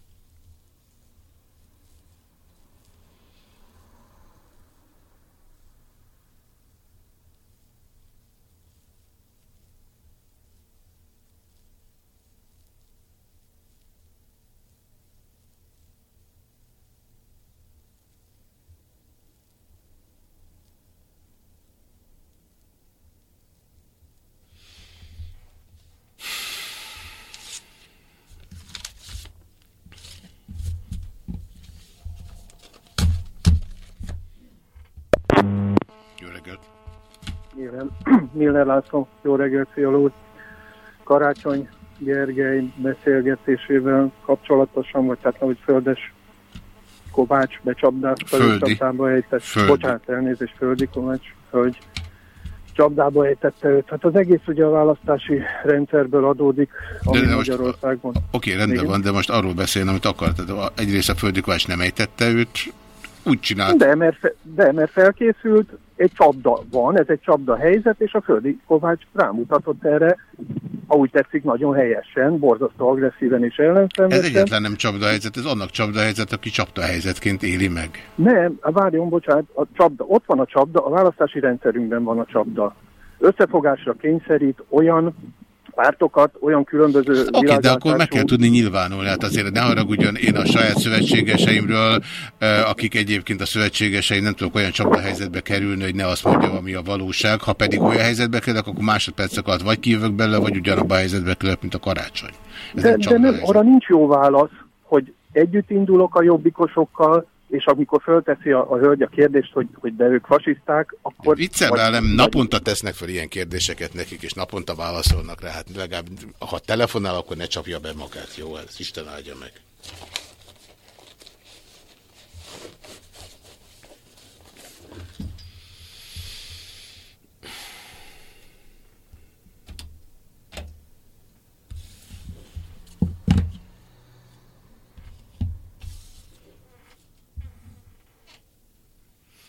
Jó reggelt! Igen. Miller László, jó reggelt, Fiala úr. Karácsony Gergely beszélgetésével kapcsolatosan, vagy tehát hogy Földes Kovács becsapdázta, Földi. csapdába ejtett, Földi. bocsánat, elnézést, Földi Kovács, hogy csapdába ejtette őt. Hát az egész ugye a választási rendszerből adódik, ami De- de most- Magyarországon. Oké, rendben Igen. van, de most arról beszélni, amit akartad. Egyrészt a Földi Kovács nem ejtette őt, úgy csinált. De mert, de mert felkészült, egy csapda van, ez egy csapda helyzet, és a Földi Kovács rámutatott erre, ahogy tetszik, nagyon helyesen, borzasztó agresszíven és Ez ellenszenvesen. egyetlen nem csapdahelyzet, ez annak csapdahelyzet, aki csapdahelyzetként éli meg. Nem, várjon, bocsánat, a csapda, ott van a csapda, a választási rendszerünkben van a csapda. Összefogásra kényszerít olyan pártokat, olyan különböző Oké, de akkor meg kell tudni nyilvánulni. Hát azért ne haragudjon én a saját szövetségeseimről, eh, akik egyébként a szövetségeseim nem tudok olyan csapdahelyzetbe kerülni, hogy ne azt mondjam, ami a valóság. Ha pedig olyan helyzetbe kerülök, akkor másodpercek alatt vagy kijövök belőle, vagy ugyanabban a helyzetbe kerülök, mint a karácsony. Ez De, nem de nem, arra nincs jó válasz, hogy együtt indulok a jobbikosokkal, és amikor fölteszi a, a hölgy a kérdést, hogy, hogy de ők fasiszták, akkor... Viccel nem naponta tesznek fel ilyen kérdéseket nekik, és naponta válaszolnak rá. Hát legalább, ha telefonál, akkor ne csapja be magát. Jó, ez Isten áldja meg.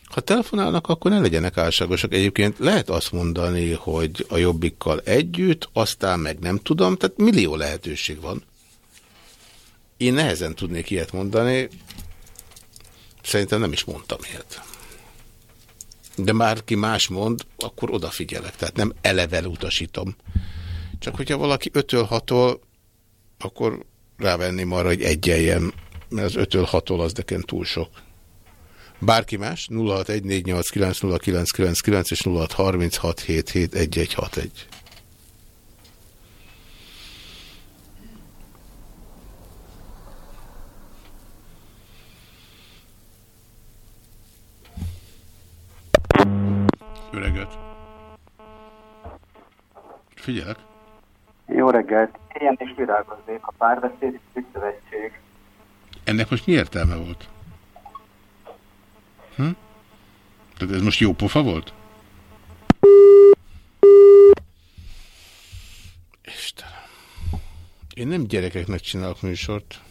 Ha telefonálnak, akkor ne legyenek álságosak. Egyébként lehet azt mondani, hogy a jobbikkal együtt, aztán meg nem tudom, tehát millió lehetőség van. Én nehezen tudnék ilyet mondani, szerintem nem is mondtam ilyet. De már ki más mond, akkor odafigyelek, tehát nem elevel utasítom. Csak hogyha valaki 5-től 6 akkor rávenném arra, hogy egyeljem, mert az 5-től 6 az nekem túl sok. Bárki más? 0614890999 és 0636771161. Jó reggelt! Figyelek! Jó reggelt! Ilyen is virágozzék a párbeszéd szövetség. Ennek most mi értelme volt? Hm? Tehát ez most jó pofa volt? Istenem. Én nem gyerekeknek csinálok műsort.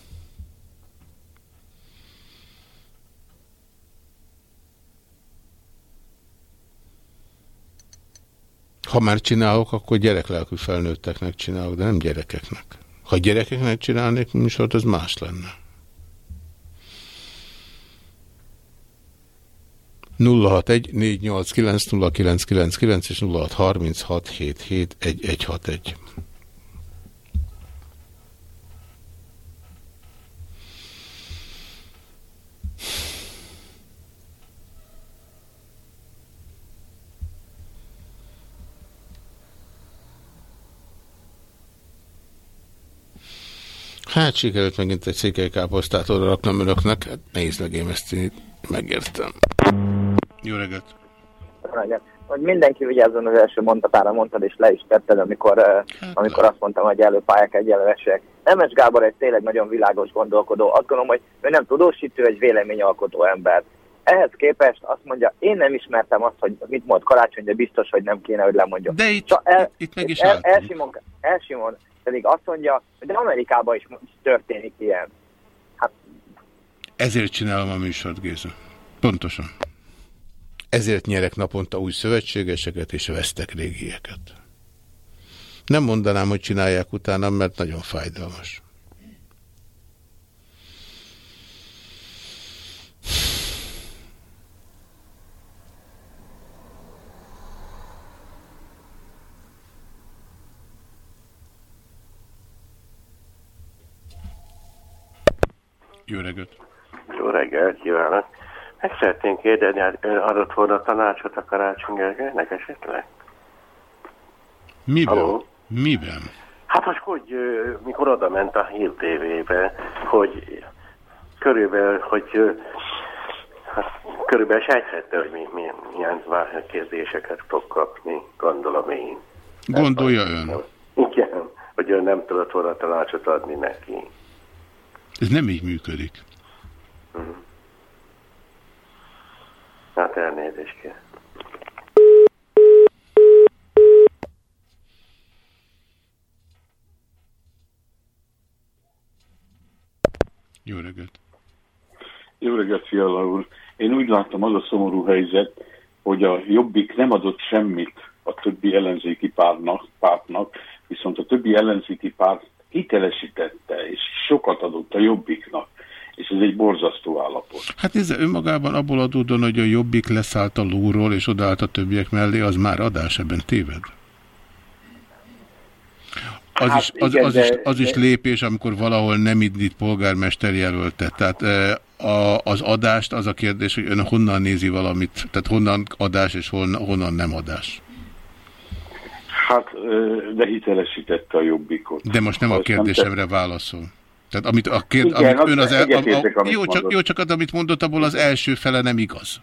Ha már csinálok, akkor gyereklelkű felnőtteknek csinálok, de nem gyerekeknek. Ha gyerekeknek csinálnék műsort, az más lenne. 061 489 és 0636771161. Hát sikerült megint egy székely káposztát oda raknom önöknek, hát nehéz meg én megértem. Jó reggelt! Reggelt. Hogy mindenki vigyázzon az első mondatára, mondtad és le is tetted, amikor, hát, amikor azt mondtam, hogy előpályák egyenlő esélyek. Nemes Gábor egy tényleg nagyon világos gondolkodó. Azt gondolom, hogy ő nem tudósítő, egy véleményalkotó ember. Ehhez képest azt mondja, én nem ismertem azt, hogy mit mond Karácsony, de biztos, hogy nem kéne, hogy lemondjon. De itt, el, itt meg is el, Elsimon, Elsimon pedig azt mondja, hogy Amerikában is történik ilyen. Hát... Ezért csinálom a műsort, Géza. Pontosan. Ezért nyerek naponta új szövetségeseket, és vesztek régieket. Nem mondanám, hogy csinálják utána, mert nagyon fájdalmas. Jó reggelt! Jó reggelt kívánok! Meg szeretném kérdezni, hogy ön adott volna tanácsot a Karácsony Gergelynek esetleg? Miben? Halló? Miben? Hát most hogy, mikor oda ment a Hír TV-be, hogy körülbelül, hogy hát, körülbelül sejthette, hogy mi, mi, milyen kérdéseket fog kapni, gondolom én. Gondolja ön? Igen, hogy ön nem tudott volna tanácsot adni neki. Ez nem így működik. Uh -huh. Hát elnézést kell. Jó reggelt! Jó reggelt, Fiala úr! Én úgy láttam, az a szomorú helyzet, hogy a Jobbik nem adott semmit a többi ellenzéki párnak, pártnak, viszont a többi ellenzéki párt hitelesítette, és sokat adott a Jobbiknak és ez egy borzasztó állapot. Hát ez önmagában abból adódóan, hogy a jobbik leszállt a lóról, és odaállt a többiek mellé, az már adás ebben téved? Az, hát is, az, igen, az, de, is, az is lépés, amikor valahol nem indít polgármester jelöltet. Tehát a, az adást, az a kérdés, hogy ön honnan nézi valamit, tehát honnan adás és honnan, honnan nem adás. Hát, de hitelesítette a jobbikot. De most nem a kérdésemre válaszol. Tehát amit, a kérd, Igen, amit ön az el, a, a, jó, csak, jó, csak az, amit mondott, abból az első fele nem igaz.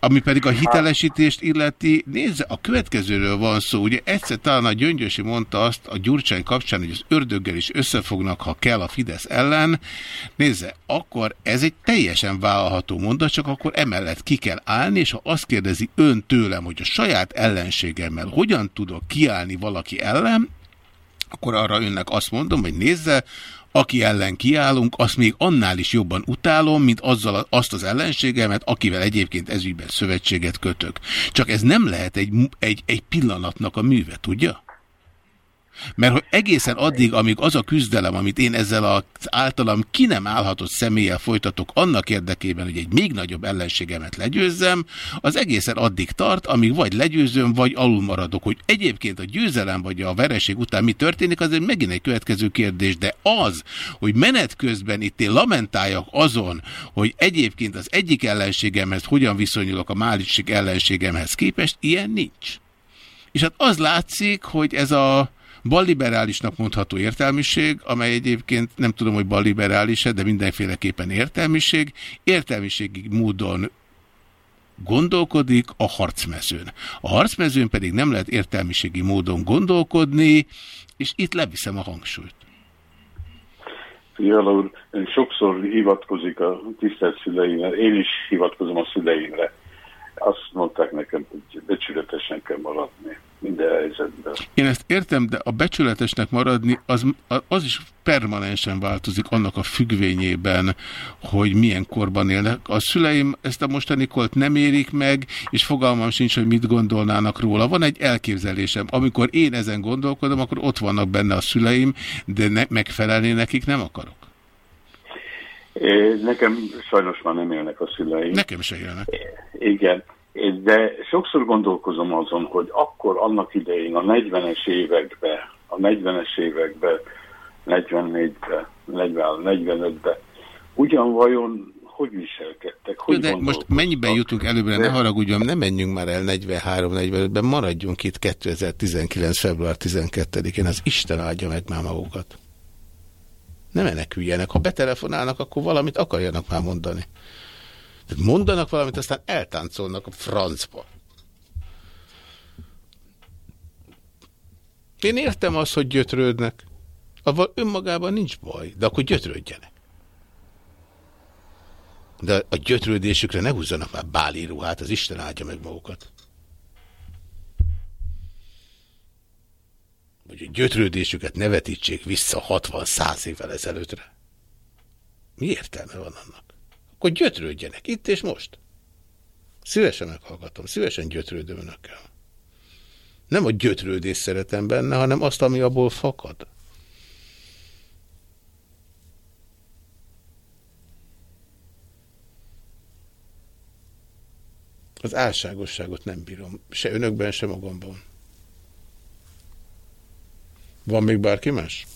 Ami pedig a hitelesítést illeti, nézze, a következőről van szó. Ugye egyszer talán a Gyöngyösi mondta azt a Gyurcsány kapcsán, hogy az ördöggel is összefognak, ha kell a Fidesz ellen. Nézze, akkor ez egy teljesen vállalható mondat, csak akkor emellett ki kell állni, és ha azt kérdezi ön tőlem, hogy a saját ellenségemmel hogyan tudok kiállni valaki ellen, akkor arra önnek azt mondom, hogy nézze, aki ellen kiállunk, azt még annál is jobban utálom, mint azzal azt az ellenségemet, akivel egyébként ezügyben szövetséget kötök. Csak ez nem lehet egy, egy, egy pillanatnak a műve, tudja? Mert hogy egészen addig, amíg az a küzdelem, amit én ezzel az általam ki nem állhatott személlyel folytatok annak érdekében, hogy egy még nagyobb ellenségemet legyőzzem, az egészen addig tart, amíg vagy legyőzöm, vagy alul maradok. Hogy egyébként a győzelem vagy a vereség után mi történik, az egy megint egy következő kérdés, de az, hogy menet közben itt én lamentáljak azon, hogy egyébként az egyik ellenségemhez hogyan viszonyulok a másik ellenségemhez képest, ilyen nincs. És hát az látszik, hogy ez a balliberálisnak mondható értelmiség, amely egyébként nem tudom, hogy balliberális-e, de mindenféleképpen értelmiség, értelmiségi módon gondolkodik a harcmezőn. A harcmezőn pedig nem lehet értelmiségi módon gondolkodni, és itt leviszem a hangsúlyt. Fiala úr, sokszor hivatkozik a tisztelt szüleimre, én is hivatkozom a szüleimre. Azt mondták nekem, hogy becsületesen kell maradni minden helyzetben. Én ezt értem, de a becsületesnek maradni az, az is permanensen változik annak a függvényében, hogy milyen korban élnek. A szüleim ezt a mostani kolt nem érik meg, és fogalmam sincs, hogy mit gondolnának róla. Van egy elképzelésem. Amikor én ezen gondolkodom, akkor ott vannak benne a szüleim, de ne, megfelelni nekik nem akarok. É, nekem sajnos már nem élnek a szüleim. Nekem se élnek. Igen. De sokszor gondolkozom azon, hogy akkor annak idején a 40-es években, a 40-es években, 44-ben, 45-ben, ugyan vajon hogy viselkedtek? Hogy de most mennyiben jutunk előbbre, ne haragudjam, ne menjünk már el 43-45-ben, maradjunk itt 2019. február 12-én, az Isten áldja meg már magukat. Ne meneküljenek, ha betelefonálnak, akkor valamit akarjanak már mondani. Tehát mondanak valamit, aztán eltáncolnak a francba. Én értem azt, hogy gyötrődnek. Avval önmagában nincs baj, de akkor gyötrődjenek. De a gyötrődésükre ne húzzanak már báli ruhát, az Isten áldja meg magukat. Vagy a gyötrődésüket ne vetítsék vissza 60-100 évvel ezelőttre. Mi értelme van annak? Akkor gyötrődjenek, itt és most. Szívesen meghallgatom, szívesen gyötrődöm önökkel. Nem a gyötrődés szeretem benne, hanem azt, ami abból fakad. Az álságosságot nem bírom. Se önökben, se magamban. Van még bárki más? 061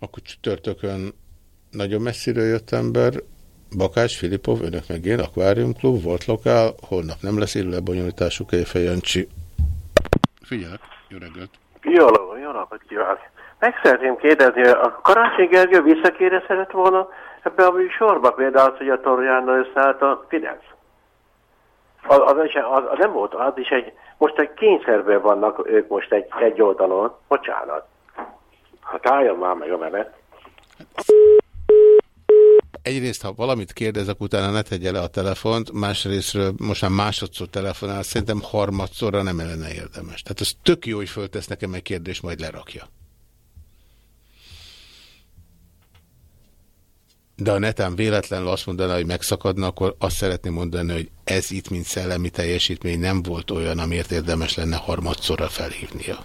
Akkor csütörtökön nagyon messziről jött ember, Bakás, Filipov, önök meg én, Aquarium Club, volt lokál, holnap nem lesz illő lebonyolítású Kéfej Jancsi. Figyelek, jó reggelt! Jó, jó napot kívánok! Meg szeretném kérdezni, a Karácsony Gergő visszakérdezhetett volna ebbe a műsorba, például hogy a Torjánnal összeállt a Fidesz? Az, az, az, az nem volt, az is egy, most egy kényszerben vannak ők most egy, egy oldalon, bocsánat. Hát álljon már meg a menet. Egyrészt, ha valamit kérdezek, utána ne tegye le a telefont, másrésztről most már másodszor telefonál, szerintem harmadszorra nem lenne érdemes. Tehát az tök jó, hogy föltesz nekem egy kérdést, majd lerakja. De a netán véletlenül azt mondaná, hogy megszakadna, akkor azt szeretném mondani, hogy ez itt, mint szellemi teljesítmény nem volt olyan, amiért érdemes lenne harmadszorra felhívnia.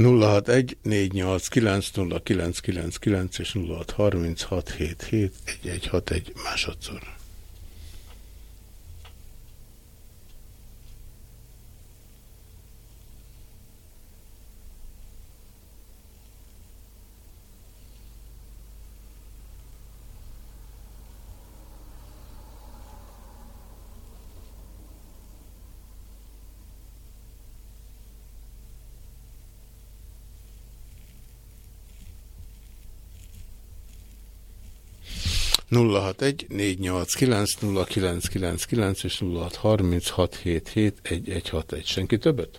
061 489 és 0636771161 másodszor. 061-489-0999 és 0636771161. Senki többet?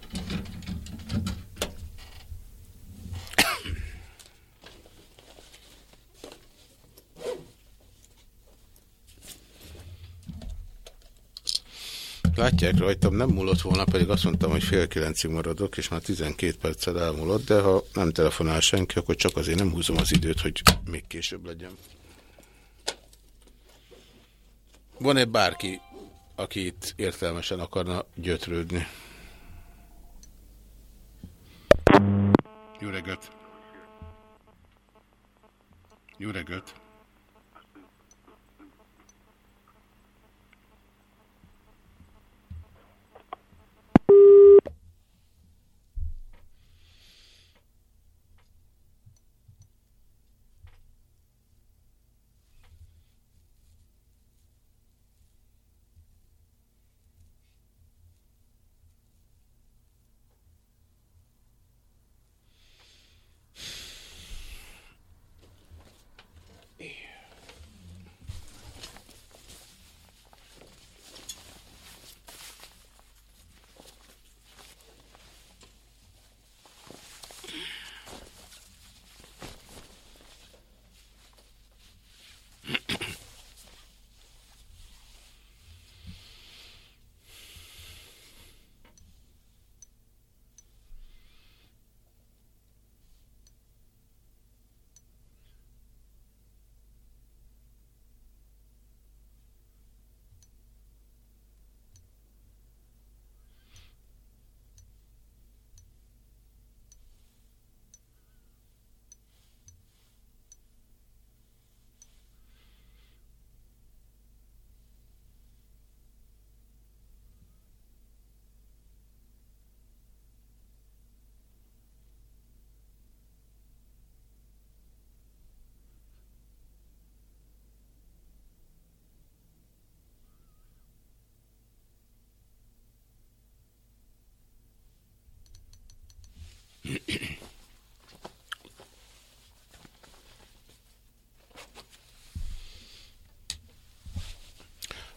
Látják rajtam, nem múlott volna, pedig azt mondtam, hogy fél kilencig maradok, és már 12 perccel elmúlott, de ha nem telefonál senki, akkor csak azért nem húzom az időt, hogy még később legyen. Van-e bárki, aki itt értelmesen akarna gyötrődni? Jó reggelt! Jó reggelt!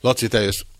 Laci, te jössz.